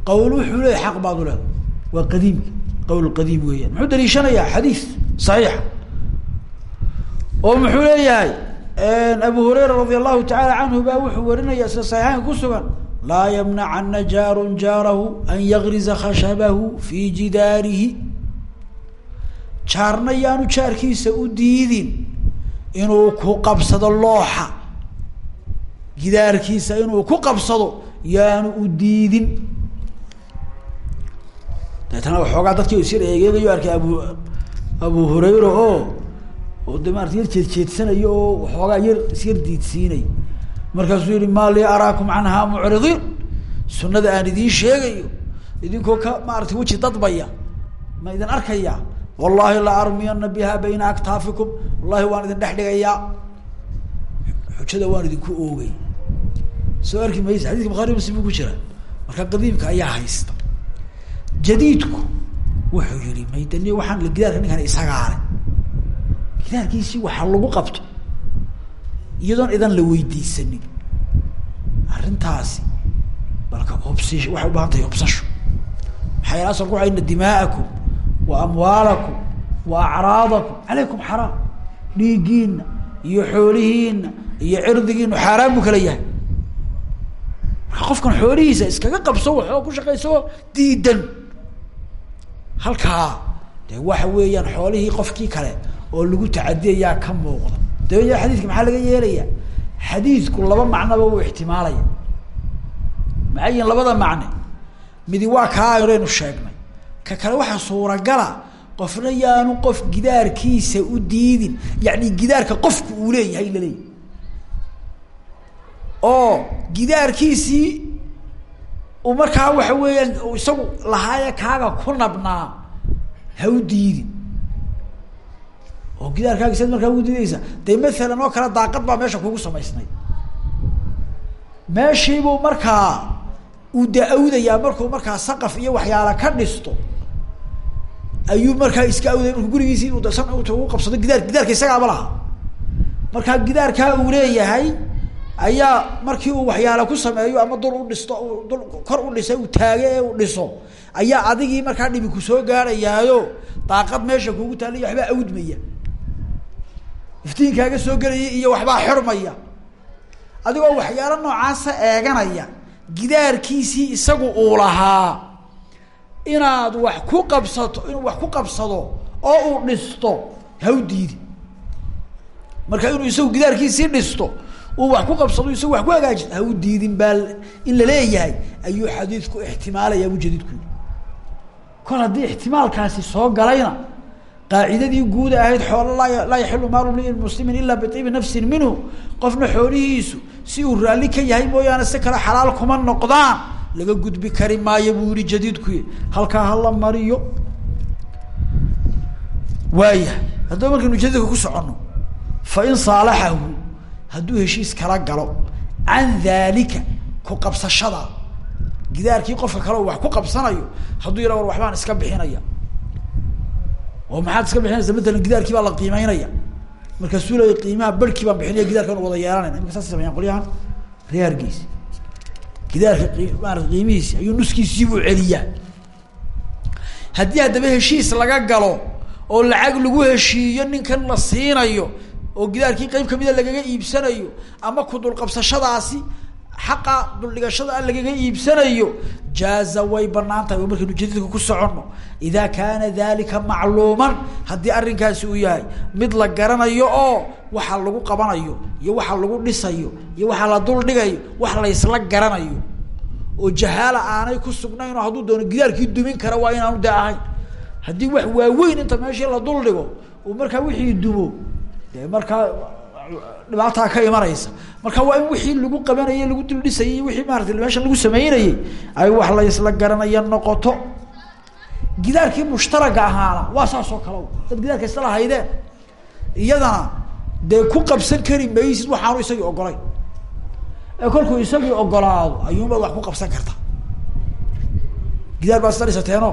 [SPEAKER 1] Qawl wuxuu leeyahy xaq baad u leedahay. Waa qadiimka qawl qadiim weeyaan. Muxuu daliishanayaa? Xadiis saxiixa. Oo muxuu leeyahay abu hurayra radi allahu tacaala canhu baa wuxuu warinaya sida saxiixayn ku sugan laa yamnacana jaarun jaarahu an yagriza khashabahu fi jidaarihi. Jaarna yaanu jaarkiisa u diidin inuu ku qabsado looxa. Gidaarkiisa inuu ku qabsado yaanu u diidin. Deetana waxoogaa dadkii eegeegayo arkay abu abu hurayra oo oo de maarata yar jeedjeedsanayo oo waxoogaa yar isyar diidsiinay. Markaasuu yihi maa araakum canhaa mucridiin? Sunada aan idiin sheegayo idinkoo ka maarata weji dadbaya ma idin arkaya. Wallahi la armiyana biha bayna aktaafikum. Wallahi waan idin dhex dhigayaa. Xujada waan idinku oogay. Soo arki maysa xadidka bukhari muslim bu ku jira. Marka qadiimka ayaa haysta. Jadiidku wuxuu yihi maydani waxaan la gidaarka ninkan isagaale gidaarkiisii waxaa lagu qabto iyadoon idan la weydiisanin. Arrintaasi balka hubsi waxay ubaahan tahay hubsasho. Maxaa yal asalku waa ina dimaa'akum wa amwaalakum wa acraadakum calaykum xaraam. Dhiiggiina iyo xoolihiina iyo cirdigiinu xaaraan buu kala yahay. Marka qofkan xoolihiisa iskaga qabso waxoo ku shaqayso diidan. Halkaa dee waxa weeyaan xoolihii qofkii kale oo lagu tacadiyayaa ka muuqda. Dabeya xadiidka maxaa laga yeelaya xadiidku laba macnoba uu ixtimaalaya. Maxay yihiin labada macne. Midi waa kaa aynu sheegnay. Ka kale waxaa suuragala qofna yaanu qof gidaarkiisa u diidin. Yani gidaarka qofku uu leeyahay in la leeyahy oo gidaarkiisii uu markaa waxa weeyaan isagu lahaaye kaaga ku nabnaa ha u diidin oo gidaarkaaga siad markaa ugu diidaysa dee maalan oo kale daaqad baa meesha kugu samaysnay. Meeshiibuu markaa uu da'awdayaa markuu markaa saqaf iyo waxyaala ka dhisto. Ayuu markaa iska awday markuu gurigiisi inuu dasan ugu qabsado. Gidaar gidaarka isagaaba laha. Markaa gidaarkaa uu leeyahay ayaa markii uu waxyaala ku sameeyo ama dul u dhisto dul kor u dhisay uu taage ee uu dhiso ayaa adigii markaa dhibi ku soo gaarayaayo. Daaqad meesha kuugu taallay waxbaa awdmaya iftiinkaaga soo gelaya iyo waxbaa xormaya. Adigoo waxyaalo noocaasa eeganaya gidaarkiisii isagu uu lahaa. Inaad wax ku qabsato inuu wax ku qabsado oo uu dhisto ha u diidi. Marka inuu isagu gidaarkiisii dhisto uu wax ku qabsado isagu wax ku hagaajisto ha u diidin baa in la leeyahay. Ayuu xadiidku ixtimaalaya abu jadiidku kol haddii ixtimaalkaasi soo galayna qaacidadii guud ahayd xoolo laa laa yaxilu maalu mriin muslimin ilaa biibi nafsin minhu. Qofna xoolihiisu si uu raalli ka yahay mooyaane si kale xalaal kuma noqdaan. Laga gudbi kari maayo buu yihi jadiidkuy halkaa hala mariyo. Waayahay haddaba markaynu jadiidka ku soconno fa in saalaxahu hadduu heshiis kala galo can daalika ku qabsashada. Gidaarkii qofka kale wax ku qabsanayo hadduu yara war waxbaan iska bixinaya oo maxaad iska bixinaysa matalan gidaarkii baa la qiimeynaya. Markaasuu leeya qiimaha barhkii baan bixinaya gidaarka anu wada yeelanayna imika saas sameeyaan qolyahan reergiisi gidaarka maarata qiimihiisi ayuu nuskiisiibuu celiyaa. Haddii haddaba heshiis laga galo oo lacag lagu heshiiyo ninkan la siinayo oo gidaarkii qeyb kamida lagaga iibsanayo ama kudulqabsashadaasi xaqa duldhigashada a lagaga iibsanayo jaaza way bannaan tahay oo markaynu jadiidka ku soconno. Idaa kaana dalika macluuman haddii arrinkaasi uu yahay mid la garanayo oo waxa lagu qabanayo iyo waxa lagu dhisayo iyo waxa la duldhigayo wax laysla garanayo. Oo jahaala aanay ku sugnayn oo hadduu doono gidaarkii dumin kara waa inaanu de ahayn haddii wax waaweyn inta meeshii la dul dhigo uu markaa wixii dumo dee markaa dhibaataa ka imanaysa. Marka waa in wixii lagu qabanayay lagu dul dhisayay wixii maarata meesha lagu sameynayay ay wax la isla garanaya noqoto. Gidaarkii mushtaraga ahaana waa saas oo dad gidaarka isla haydeen iyadana dee ku qabsan kari maysid waxaanu isagii ogolayn ee kolkuu isagii ogolaado ayuunbaad wax ku qabsan karta. Gidaar baad isla dhisateeno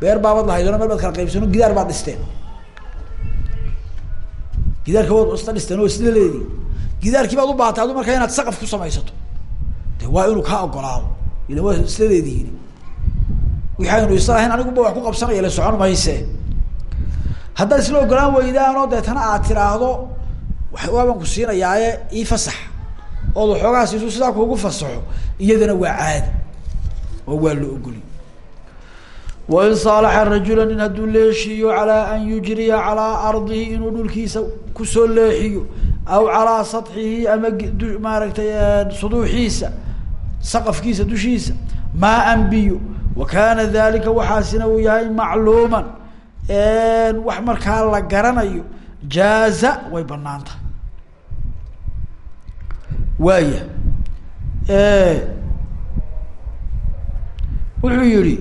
[SPEAKER 1] beer baabad lahaydeno meel baad kala qaybsano gidaar baad dhisteen gidaarka waad isla dhisteen oo isla gidaarkii baad u baahatay markaa inaad saqaf ku samaysato. De waa inuu kaa ogolaado. Ila waa isla leedihiin. Wixi aynu isla ahayn wax ku qabsanaya la socon mayse haddaad isla ogolaan weydaanoo deetana aad tiraahdo waabaan ku siinayaaye ii fasax. Ood waxoogaa siisu sidaa kuugu fasaxo iyadana waa caadi. Oo waa la ogoli. Wain saalaxa rajula nin hadduu leeshiiyo calaa an yujriya calaa ardihi inuu dhulkiisa ku soo leexiyo aw calaa saxihi ama maaragtay suduuxiisa saqafkiisa dushiisa an biyo. Wa kaana dalika waxaasina uu yahay macluuman wax markaa la garanayo jaaza way bannaan tahay. Waaya. Wuxuu yihi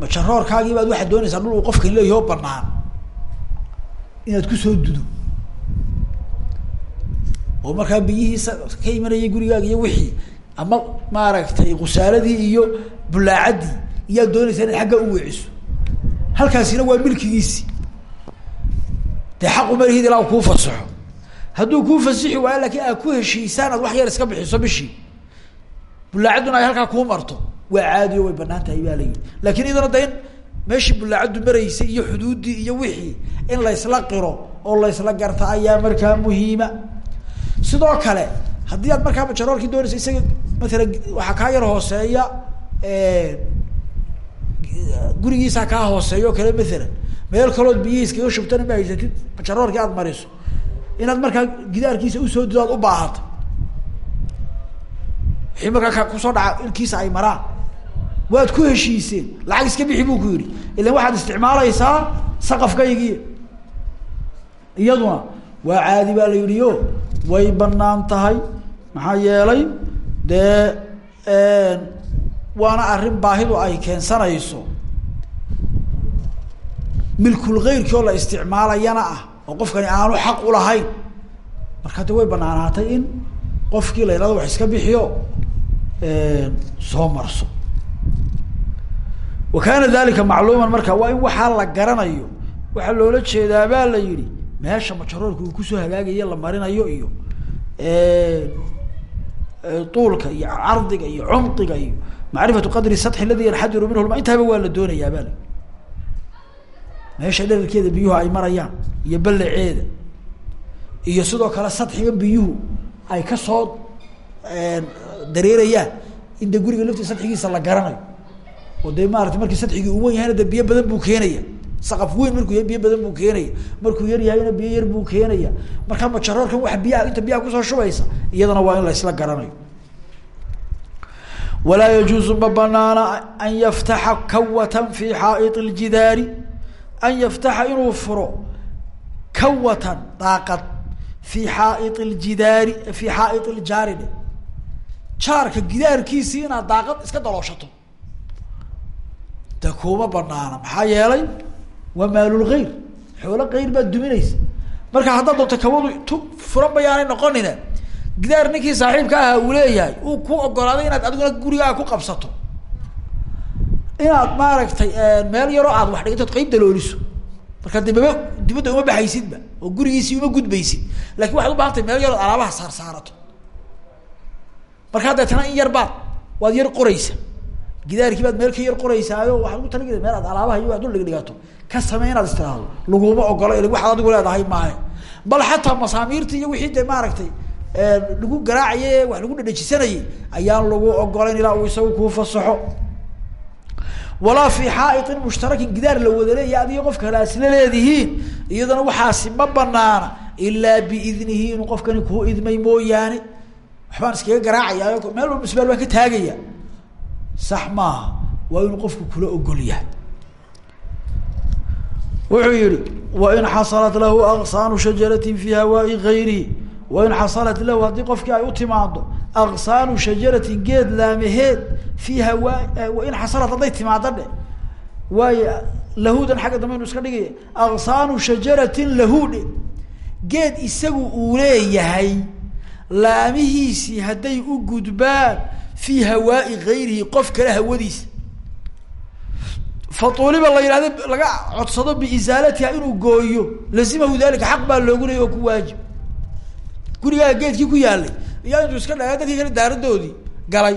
[SPEAKER 1] majaroorkaagii baad waxaad doonaysaa dhul uu qofkan leeyahy banaan inaad ku soo dudo. Oo markaa biyihiisa ka imanayay gurigaaga iyo wixii ama maaragtay khusaaladii iyo bulaacadii iyaad doonaysaa inaad xagga u weeciso. Halkaasina waa milkigiisi. Dee xaqu malihid ilaa kuu fasaxo. Hadduu kuu fasixi waayo laakiin aad ku heshiisaan aad wax yar iska bixiso bishii. Bulaacadduna ay halkaa kuu marto. Waa caadiyo way bannaan tahay baa layidhi laakiin idana da in meeshii bulaacaddu maraysay iyo xuduuddii iyo wixii in laysla qiro oo laysla garta ayaa markaa muhiima. Sidoo kale haddii aad markaa majaroorkii doonaysa isaga matalan waxaa kaa yar hooseeya gurigiisaa kaa hooseeya oo kale maalan meel kalood biyihii iskaga shubtana ma haysatid majaroorkii aad mariso inaad markaa gidaarkiisa u soo dido ad u baahato. Wixii markaa ka ku soo dhaca ilkiisa ay maraan waad ku heshiiseen lacag iska bixi buu ku yidhi. Ilan waxaad isticmaalaysaa saqafkaygii. Iyaduna waa caadi baa la yidhi o way bannaan tahay. Maxaa yeelay dee waana arrin baahidu ay keensanayso. Milkul keyrkii oo la isticmaalayana ah oo qofkani aanu xaq ulahayn marka de way banaanaatay in qofkii la wax iska bixiyo soo marso wa kaana dalika marka waa in waxaa la garanayo waxaa loola jeedaa baa la yihi meesha majaroorka uu ku soo hagaagayo la marinayo iyo tuulka iyo cardiga iyo cumqiga iyo macrifatu qadri satxi aladi yanxadiru minhu lma intaaba waa la doonayaa baa meesha dherarkeeda biyuhu ay marayaan iyo ballaceeda iyo sidoo kale sadxigan biyuhu ay ka soo dareerayaan in de guriga laftii sadxigiisa la garanayo oo dee maarata markii sadxigii uu wen yahayna de biyo badan buu keenaya. Saqaf weyn markuu yahay biyo badan buu keenaya. Markuu yar yahayna biyo yar buu keenaya. Markaa majaroorkan waxa biyaha inta biyaha ku soo shubaysa iyadana waa in la isla garanayo. Walaa yajuuzu ma banaana an yaftaxa kawatan fi xaa'id ljidaari an yaftaxa inuu furo kawatan daaqad fi xaa'id ljidaari fi xaa'id ljaari dhe jaarka gidaarkiisii inaad daaqad iska dalooshato de kuma banaana. Maxaa yeelay waa maalulgeyr xoolo keyr baad duminaysa. Marka haddaad doonto kawadu tu furan bayaanay noqonine gidaar ninkii saaxiibka ahaa uu leeyahay uu ku ogolaaday inaad adiguna gurigaaga ku qabsato. Inaad maaragtay meel yaroo aad wax dhigatood qeyb dalooliso. Marka de maba dibadda uma baxaysidba oo gurigiisii uma gudbaysid. Lakin waxaad ubahantay meel yarood alaabaha saar saarato. Markaa deetana in yar baad waad yar qoraysa gidaarkii baad meel ka yar qoraysaayo waxaad ugu talageda meel aad alaabaha iyo ad dul dhigdhigato ka samey inaad istiraahdo. Laguma ogolo il waxaad adigu leedahay maahe. Bal xataa masaamiirta iyo wixii de maaragtay lagu garaacaye wax lagu dhadhajisanayay ayaan lagu ogolayn ilaa uu isagu kuu fasaxo. Walaa fi xaaiin mushtarakin gidaar la wada leeya adiga qof kale asla leedihiin iyadana waxaasi ma banaana ilaa biidnihi inuu qofkani kuu idmay mooyaane. Waxbaan iskaga garaacaya meel walba isbaal ka taagaya sax maaha waa inuu qofku kula ogol yahay. Wuxuu yihi wain xasalat lahu aqsaanu shajarati fi hawaa'i gayrihi wain xasalat lahu haddii qofkii ay u timaado aqsaanu shajaratin geed laamaheed fi hawaa wain xasalat hadday timaado dhe. Waayo lahudan xagga dambe inu iska dhigaya aqsaanu shajaratin lahudhe geed isagu uu leeyahay laamihiisii hadday u gudbaan fi hawaa'i gayrihi qof kale hawadiisa fauuliba la yidhahdo laga codsado biisaalatiha inuu gooyo lazimahu dalika xaq baa loogu leeyay oo ku waajib. Gurigaaga geedkii ku yaalay iyaa intuu iska dhaga dadkii kale daaradoodii galay.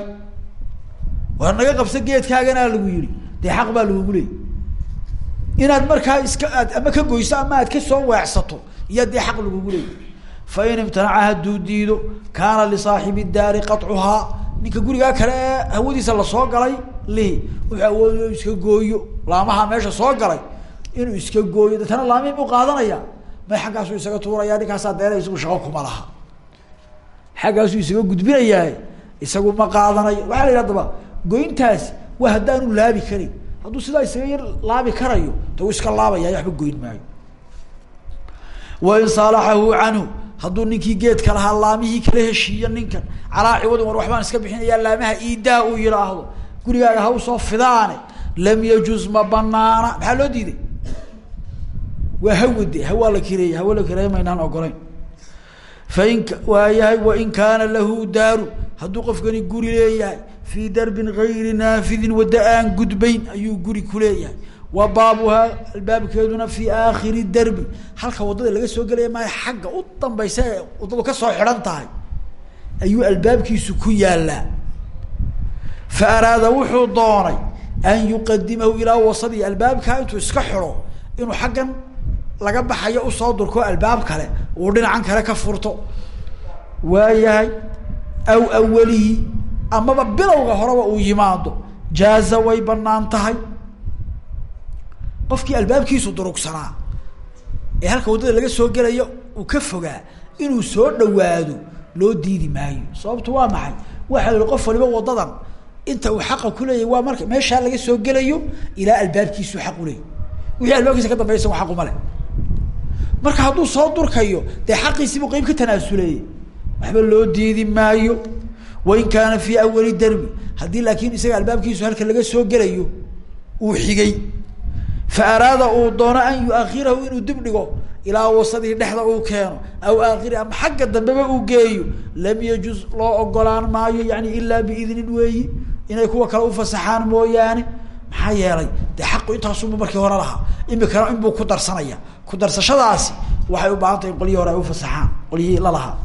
[SPEAKER 1] War naga qabsa geedkaagana lagu yihi dee xaq baa lagugu leeyay inaad markaa iska aad ama ka goyso ama aad ka soo weecsato iya dee xaq lagugu leeyay fain imtanaca hadduu diido kaana lisaaxibi daari qaطcuhaa ninka gurigaa kale ee hawadiisa la soo galay lihi wuxuu awood inuu iska gooyo. Laamaha meesha soo galay inuu iska gooyo. Deetana laamihi buu qaadanaya. May xaggaasuu isaga tuuraya ninkaasaa deena isagu shaqo kuma laha. Xaggaasuu isaga gudbinayaa isagu ma qaadanayo waxaa la yidhi adaba goyntaasi waa haddaanu laabi karin. Hadduu sidaa isaga yar laabi karayo de uu iska laabaya waxba goyn maayo. Wain saalaxahu canhu hadduu ninkii geedka lahaa laamihii kala heshiiyo ninkan. Calaa ciwadin war waxbaan iska bixinayaa laamaha iidaa uu yidhaahdo gurigaaga ha u soo fidaane. Lam yajuz ma banaana maxaa loo diiday? Waa hawade hawaa la kireeyey hawa la kireeya maynaan ogolayn fain waayahay wain kaana lahu daaru. Hadduu qofkani guri leeyahay fii darbin gayri naafidin wadda aan gudbayn ayuu guri kuleeyahay wa baabuhaa albaabkeeduna fi aakhiri darbi. Halka waddada laga soo gelaya maayo xagga u dambaysa ee waddadu ka soo xidhan tahay ayuu albaabkiisu ku yaalaa fa araada wuxuu doonay an yuqadimahu ilaa wasadihi albaabkaa intuu iska xidho inuu xaggan laga baxayo u soo durko albaab kale uu dhinacan kale ka furto. Waayahay aw awalihi amaba bilowga horeba uu yimaado. Jaaza way bannaan tahay qofkii albaabkiisu durugsanaa ee halka waddada laga soo gelayo uu ka fogaa inuu soo dhawaado loo diidi maayo. Sababtu waa maxay? Waxaa yihi qof waliba wadadan inta uu xaqa kuleeyahy waa marka meeshaa laga soo gelayo ilaa albaabkiisu xaq uleeyay wixii albaabkiisa ka dambeya isago xaquma leh. Marka hadduu soo durkayo dee xaqiisiibuu qeyb ka tanaasuleeyey waxba loo diidi maayo. Wain kaana fii awali darbi haddii laakiin isaga albaabkiisu halka laga soo gelayo uu xigay fa araada uu doono an yuakhirahu inuu dib dhigo ilaa wasadii dhexda uu keeno aw aakhiri ama xagga dambeba uu geeyo lam yajuz loo ogolaan maayo yani ilaa biidnin weeyi inay kuwa kale ufasaxaan mooyaane maxaa yeelay dee xaqu intaasuba markii hore lahaa imikana inbuu ku darsanaya ku darsashadaasi waxay u baahan tahay qolyihii hore ay ufasaxaan qolyihii lalahaa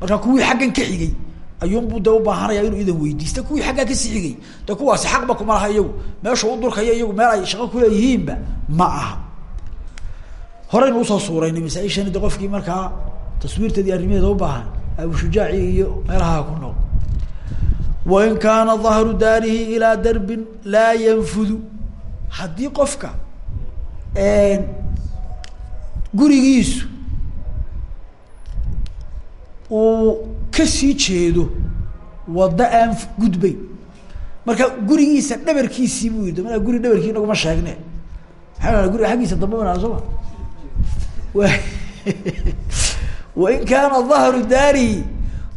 [SPEAKER 1] marka kuwii xaggan ka xigay ayuunbuu de ubaahanaya inuu idan weydiista kuwii xaggaa ka sii xigay. De kuwaasi kuma laha iyagu. Meesha u durkaya iyagu meel ay shaqo kuleeyihiinba ma aha. Horeynu u soo suuraynay masaaishani de qofkii markaa taswiirteedii arrimaheeda ubaahan abushujaaci iyo meelaha ku nool. Wain kaana dahru daarihi ilaa darbin laa yanfudu. Haddii qofka gurigiisu uu ka sii jeedo waddo aan gudbayn marka gurigiisa dhabarkiisii buu yidhi guri dhabarkii naguma sheegne maxaa guriga xaggiisa dambe wain kaana dahru daarihi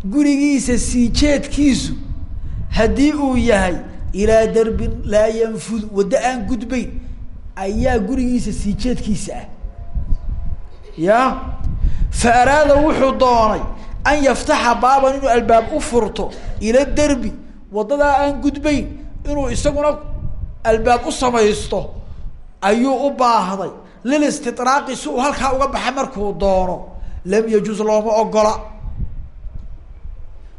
[SPEAKER 1] gurigiisa sii jeedkiisu haddii uu yahay ilaa darbin laa yanfud waddo aan gudbayn ayaa gurigiisa sii jeedkiisa ah. Ya fa araada wuxuu doonay an yaftaxa baaban inuu albaab u furto ila derbi wadadaa aan gudbayn inuu isaguna albaab u samaysto ayuu u baahday. Lilistidraaqi si uu halkaa uga baxa markuu doono lam yajuz looma ogola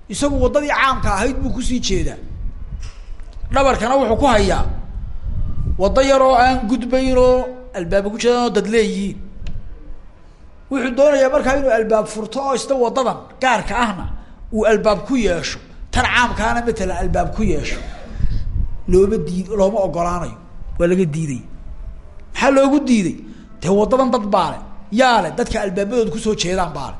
[SPEAKER 1] isagu waddadii caamka ahayd buu ku sii jeedaa. Dhabarkana wuxuu ku hayaa waddo yaroo aan gudbayn oo albaaba ku jeedan oo dad leeyihiin wuxuu doonayaa markaa inuu albaab furto oo isna waddadan gaarka ahna uu albaab ku yeesho. Tan caamkaana matalan albaab ku yeesho. Looma diid looma ogolaanayo waa laga diiday. Maxaa loogu diiday? Dee waddadan dad baale yaa le dadka albaabadooda ku soo jeedaan baale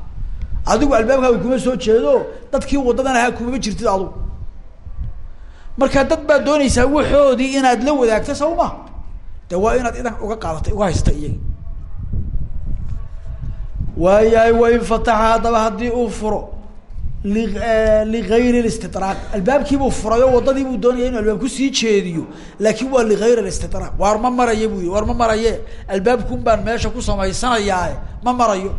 [SPEAKER 1] adigu albaabkaaga kuma soo jeedo dadkii waddadan ahaa kumama jirtid adugu markaa dad baad doonaysaa waxoodii inaad la wadaagto sawma. De waa inaad idan uga qaadatay uga haysta iyagi waayahay wain fataxa haddaba haddii uu furo li ligayri listidraaq albaabkiibuu furay oo waddadii buu doonaya inuu albaab ku sii jeediyo laakin waa ligayri listidraaq waar ma maraye bu waar ma maraye? Albaabkun baan meesha ku samaysanayaae ma marayo.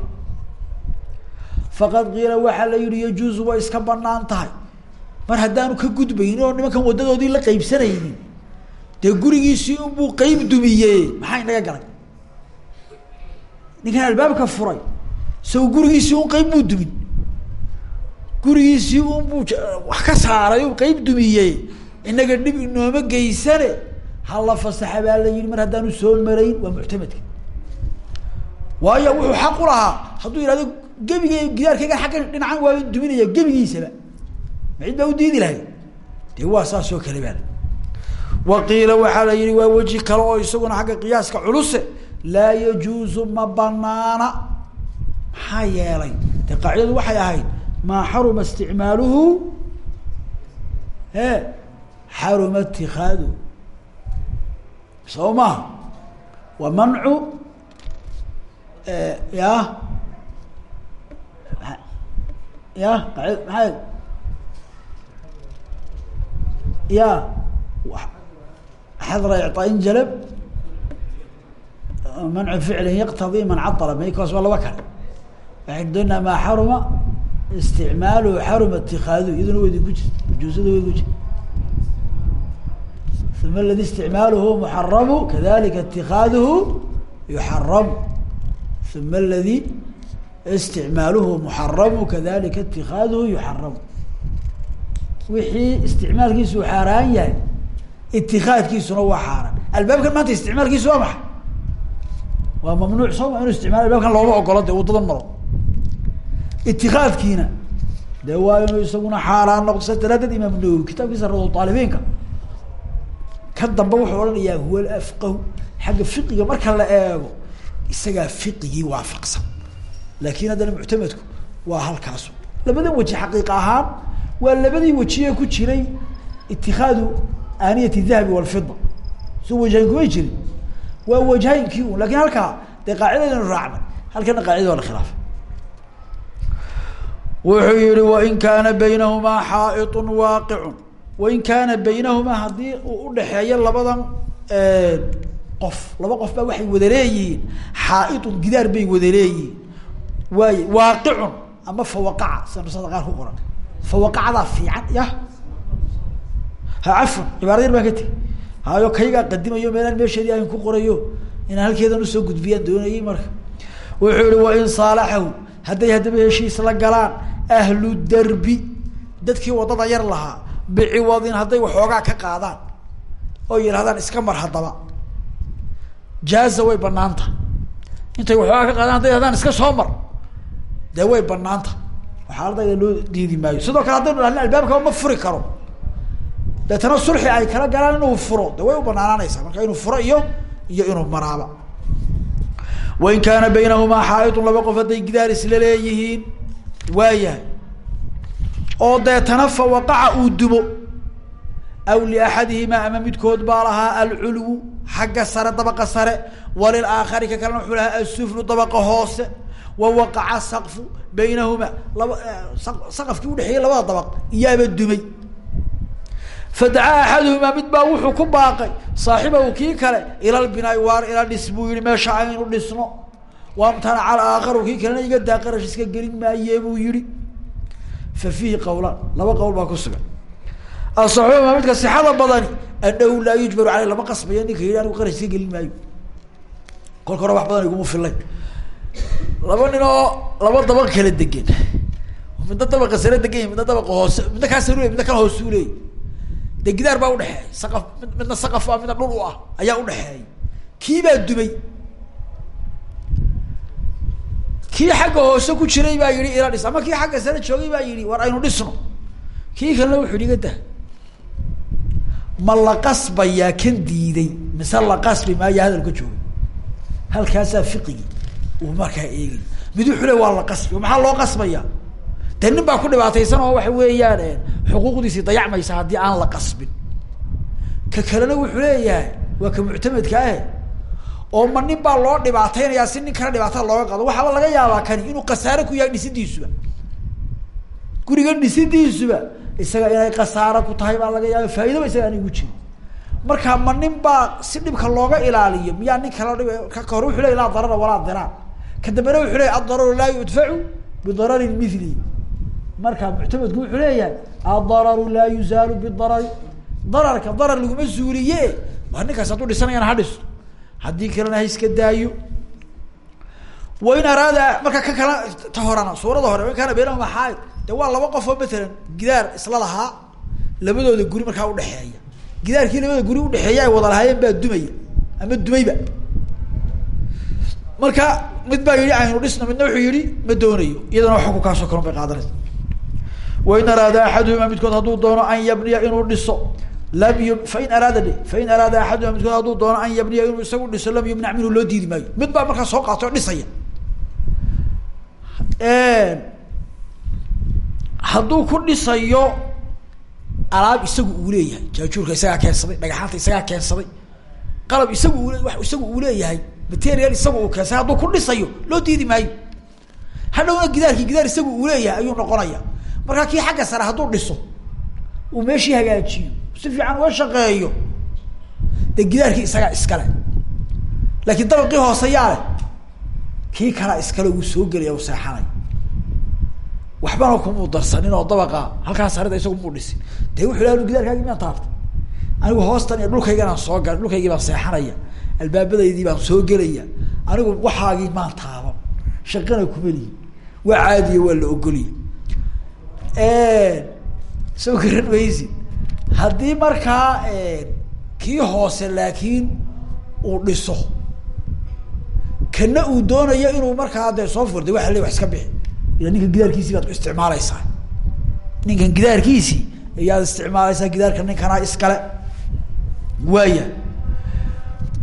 [SPEAKER 1] Faqad qiila waxaa la yihi way iska bannaan tahay. Mar haddaanu ka gudbaynin oo nimankan waddadoodii la qaybsanaynin dee gurigiisii unbuu qeyb dumiye maxaa inaga galay? Ninkan albaabka furay saw gurigiisii un qeyb buu dumin gurigiisii unbuu wax ka saaray u qeyb dumiyey. Inaga dhib inooma geysane hala fasaxa baa la yihi mar haddaanu soo marayn waa muctamadka. Waayo wuxuu xaq u lahaa hadduu yihahdo gebige gidaarkayga agga dhinacan waa duminaya gebigiisaba. Ma cid baa udiidi lahay. Dee waa saas oo kale baa wa qiila waxaa la yihi waa weji kale oo isaguna xagga qiyaaska culuse laa yajuuzu ma banaana maxaa yeelay dee qaacidadu waxay ahayd maa xaruma isticmaaluhu e xaruma itikaadu soo maha wa mancu ya ya maxay? Ya xadra icطaain jalab mancu ficlin yaqtadii man caطala maykaas waa laba kale waxay doonaa maa xaruma isticmaaluhu xaruma itikaadu iyaduna waydi ku jirta ujuusada way ku jirta uma aladi isticmaaluhu muxaramu kadalika itikaaduhu yuxaramu uma aladi isticmaaluhu muxaramu kadalika itikaaduhu yuxaramu wixii isticmaalkiisu xaaraan yahay itikaadkiisuna waa xaaraan albaabkan maanta isticmaalkiisu waa maxay waa mamnuuc sooma inu isticmaal albaabkan looma ogolo de wadadan maro itikaadkiina de waa inuu isaguna xaaraan noqdo sa daraadeed imaam nawowi kitaabkiisa rawd aalibiinka kan dambe wuxuu odhanayaa huwa alafqahu. Xagga fiqiga marka la eego isagaa fiqigii waafaqsan. Laakin haddana muctamadku waa halkaas labadan weji xaqiiq ahaan waa labadii wejiye ku jiray itikaadu aaniyat dahabi walfida so wajhayn kumay jirin. Waa wajhaynkii un laakiin halkaa dee qaacidadanu raacnay. Halkana qaacida waa la khilaafay wuxuu yihi wain kaana baynahumaa xaa'iطu waaqicun. Wain kaana baynahumaa haddii uu udhaxeeyo labadan qof laba qof baa waxay wada leeyihiin xaa'iطun gidaar bay wada leeyihiin. Waay waaqicun ama fawaqaca sida qaar ku qoran. Fawaqacdaa fiican yah. Ha cafwan cibaarad yar baan hayo kaygaa qadimayo meelaan meesheedii ayn ku qorayo inaan halkeedan u soo gudbiyaan doonayay marka. Wuxuu yihi wain saalaxahu hadday haddaba heshiis la galaan ahlu derbi dadkii waddada yar lahaa biciwadin hadday waxoogaa ka qaadaan oo yidhahdaan iska mar haddaba. Jaaza way banaanta intay waxoogaa ka qaadaan hadday yidhahdaan iska soo mar. Dee way banaanta xaaladayda loo diidi maayo. Sidoo kale haddaynu dhahlin albaabkaba ma furi karo. Deetana sulxi ay kala galaan inuu furo. De way u banaanaanaysaa marka inuu furo iyo iyo inuu maraaba. Wain kaana baynahumaa xaaidun laba qof hadday gidaar waayahay oo deetana fa waqaca uu dumo aw liaxadihimaa ama midkood baa lahaa alculwu xagga sare dabaqa sare. Walilaakhari ka kalena wuxuu lahaa asuflu dabaqa hoose. Wa waqaca saqfu baynahumaa laba saqafkii udhexeeyey labada dabaq iyaaba dumay. Fadacaa axaduhumaa mid baa wuxuu ku baaqay saaxibahu kii kale ila lbinaai waar ila dhis buu yihi meesha aynu dhisno wamtanaca alaakharu kii kalena iga daa qarash iska gelin maaye buu yihi fa fiihi qawlaan laba qowl baa ku sugan. Asaxuuma midka sixada badani anahu laa yujbaru aleyh lama qasbayo ninka yidhi anigu qarash iska gelin maayo. Kolka hore wax badan iguma filayn laba nin oo laba dabaq kala degan midna dabaqa sare degan yahi midna dabaqa hoose midna kaa sare midna kala hoose uleeyay de gidaar baa udhexeeya saqaf midna saqaf ah midna dhul u ah ayaa udhexeeya kii dumay kii xagga hoose ku jiray baa yihi ila dhis ama kii xagga sare joogay baa yihi war aynu dhisno. Kii kalena wuxu iga dah ma la qasbayaa kan diiday. Mise la qasbi maayo hadalka jooga halkaasaa fiqigii uu markaa eegay. Mid wuxuu le waa la qasbi maxaa loo qasbaya? De nin baa ku dhibaataysan oo waxa weeyaan xuquuqdiisii dayacmaysa haddii aan la qasbin ka kalena wuxuu leeyahay waa ka muctamedka ah oo ma nin baa loo dhibaateynayaa si nin kale dhibaatada looga qado waxaaba laga yaabaa kani inuu khasaare ku yahay dhisidiisuba guriga dhisidiisuba isaga inay khasaaro ku tahay baa laga yaaba faaidaba isaga aan igu marka ma nin baa si dhibka looga ilaaliyo miyaa nin kala dhib ka hore wuxuu ley laa darara walaa diraan ka dambena wuxuu ley adararu laa yudfacu bidararin mili marka muctamedku wuxuu leeyahay adararu laa yuzaalu bidarari. Dararka darar laguma zuuliye waa ninkaas hadduu dhisanayana ha dhisto haddii kalena ha iska daayo. Wain araada marka ka kala ta horana suurada hore wain kaana baynahuma xaaid de waa laba qof oo matalan gidaar isla lahaa labadooda guri markaa udhexeeya gidaarkii labada guri udhexeeya ay wada lahaayeen baa dumaya ama dumayba. Marka mid baa yihi aynu dhisno. Midna wuxuu yihi ma doonayo. Iyadana xukunkaasoo kalun bay qaadanaysa wain araada axaduhuma midkood hadduu doono an yabniya inuu dhiso lam yu fain araada fain araada axaduhuma midkood hadduu doono an yabniya inuu isagu dhiso lam yumnac minhu loo diidi maayo. Mid baa markaa soo qaatay oo dhisaya hadduu ku dhisayo alaab isagu uu leeyahay. Jaajuurka isagaa keensaday dhagaxaanta isagaa keensaday qalab isagu ule wa isagu uu leeyahay material isagu uu keensaday hadduu ku dhisayo loo diidi maayo. Hadhowna gidaarkii gidaar isagu uu leeyahay ayuu noqonaya markaa kii xagga sare hadduu dhiso uu meeshii hagaajiyo si fiican uga shaqeeyo de gidaarkii isagaa iskale laakiin dabaqii hoose yaa leh kii kalaa iskale wuu soo gelaya u seexanay. Waxbana kumuu darsanin oo dabaqa halkaa sarida isagu muu dhisin. De wuxu la anu gidaarkaagi miyaan taabtay anigu hoostan iyo dhulkayganaan soo galay dhulkaygii baan seexanaya. Albaabadaydii baan soo gelaya. Anigu waxaagii maan taaban shaqana kumelihi waa caadiya waa la ogoliya. Soo garan maysid haddii markaa kii hoose laakiin uu dhiso kana uu doonayo inuu markaa dee soo furday waa le wax iska bixi. Ila ninkan gidaarkiisii baad isticmaaleysaa ninkan gidaarkiisii ayaad isticmaaleysaa gidaarka ninkanaa iskale. Waaya.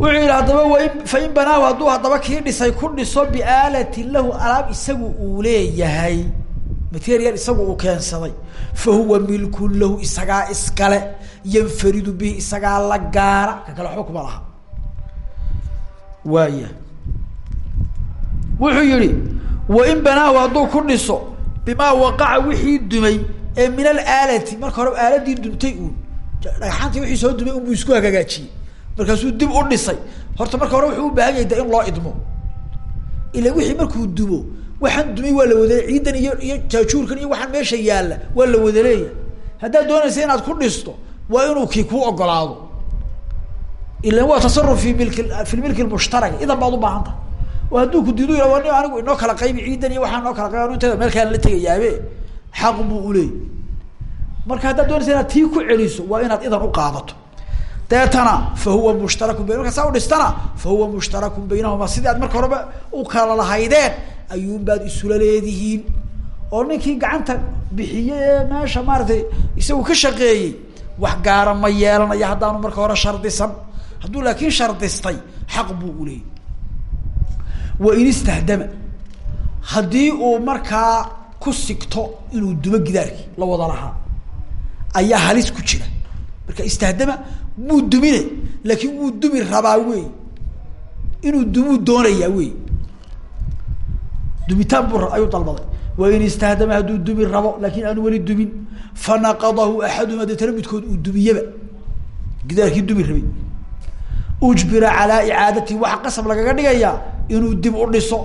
[SPEAKER 1] Wuxuu yihi haddaba wain fain banaahu hadduu haddaba kii dhisay ku dhiso biaalatin lahu alaab isagu uu leeyahay material isagu uu keensaday. Fa huwa milkun lahu isagaa iskale yanfaridu bihi isagaa la gaara. Ka kale waxba kuma laha. Waaya wuxuu yihi wain banaahu hadduu ku dhiso bimaa waqaca wixii dumay ee min alaalati marka hore aaladii duntay uun dhagxaantii wixii soo dumay unbuu isku hagaajiyey markaasuu dib u dhisay. Horta marka hore wuxuu u baahan yahay de in loo idmo. Ila wixii markuu dumo waxaan dumay waa la wada ciidan iyo iyo jaajuurkan iyo waxaan meesha yaalla waa la wada leeyahay. Haddaad doonaysa inaad ku dhisto waa inuu kii kuu ogolaado. Ilan waa tasaruf fi milki fi milki lmushtarak idan baad ubaahan tahay oo hadduu ku diidu ya ni anigu inoo kala qaybi ciidan iyo waxaa inoo kala qayb inteeda meel kalan la tegayaabe xaq buu uleeyay marka haddaad doonaysa inaad tii ku celiso waa inaad idan u qaadato. Deetana fa huwa mushtarakun bayn markaa saa udhistana fa huwa mushtarakun baynahuma sidii aad horeba u kala lahaydeen ayuunbaad isula leedihiin oo ninkii gacanta bixiye ee meesha maaratay isagu ka shaqeeyey wax gaara ma yeelanayo haddaanu marka hore shardisan. Hadduu laakiin shardistay xaq buu uleeyay wain istahdama haddii uu markaa ku sigto inuu dumo gidaarkii la wada lahaa ayaa halis ku jira. Marka istahdama muu dumine laakiin wuu dumi rabaa wey inuu dumuu doonayaa wey dumitaan bu ayuu dalbaday. Wain istahdama hadduu dumi rabo laakiin aanu weli dumin. Fanaqadahu axaduma deetana midkood uu dumiyaba. Gidaarkii dumi rabay. Ujbira calaa icaadatihi waxaa qasab lagaga dhigayaa inuu dib u dhiso.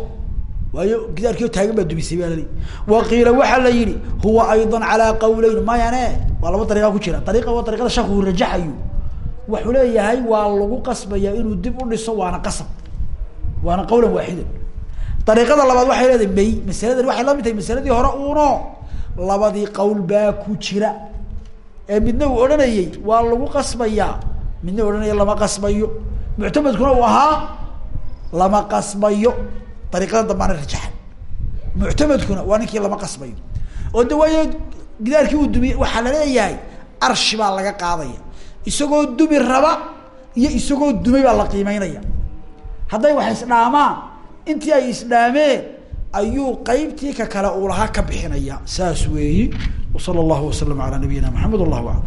[SPEAKER 1] Waayo gidaarkii taagan baa dumisay baa laleeyahy wa qiila waxaa la yihi huwa ayضa calaa qawleyn. Mayane waa laba dariiqa ku jira. Dariiqa waa dariiqada sheekhu rajaxayo. Wuxuu leeyahay waa lagu qasbaya inuu dib u dhiso waana qasab. Waana qawlan waaxidan dariiqada labaad waxay leedahay may masaladan waxay la mid tahay masaladii hore uuno. Labadii qowl baa ku jira. Ee midna uu odhanayey waa lagu qasbayaa midna odhanaya lama qasbayo. Muctamadkuna uu ahaa lama qasbayo. Dariiqadan dambaana rajaxan muctamadkuna waa ninkii lama qasbayo. Oo de waayo gidaarkii uu dumiyey waxaa la leeyahay arshi baa laga qaadaya. Isagoo dumi raba iyo isagoo dumay baa la qiimeynaya. Hadday wax isdhaamaan intii ay isdhaameen ayuu qeybtii ka kale uu lahaa ka bixinaya saas weeyi. Wasala allahu wasalam alaa nabiyina maxamed wallahu aclam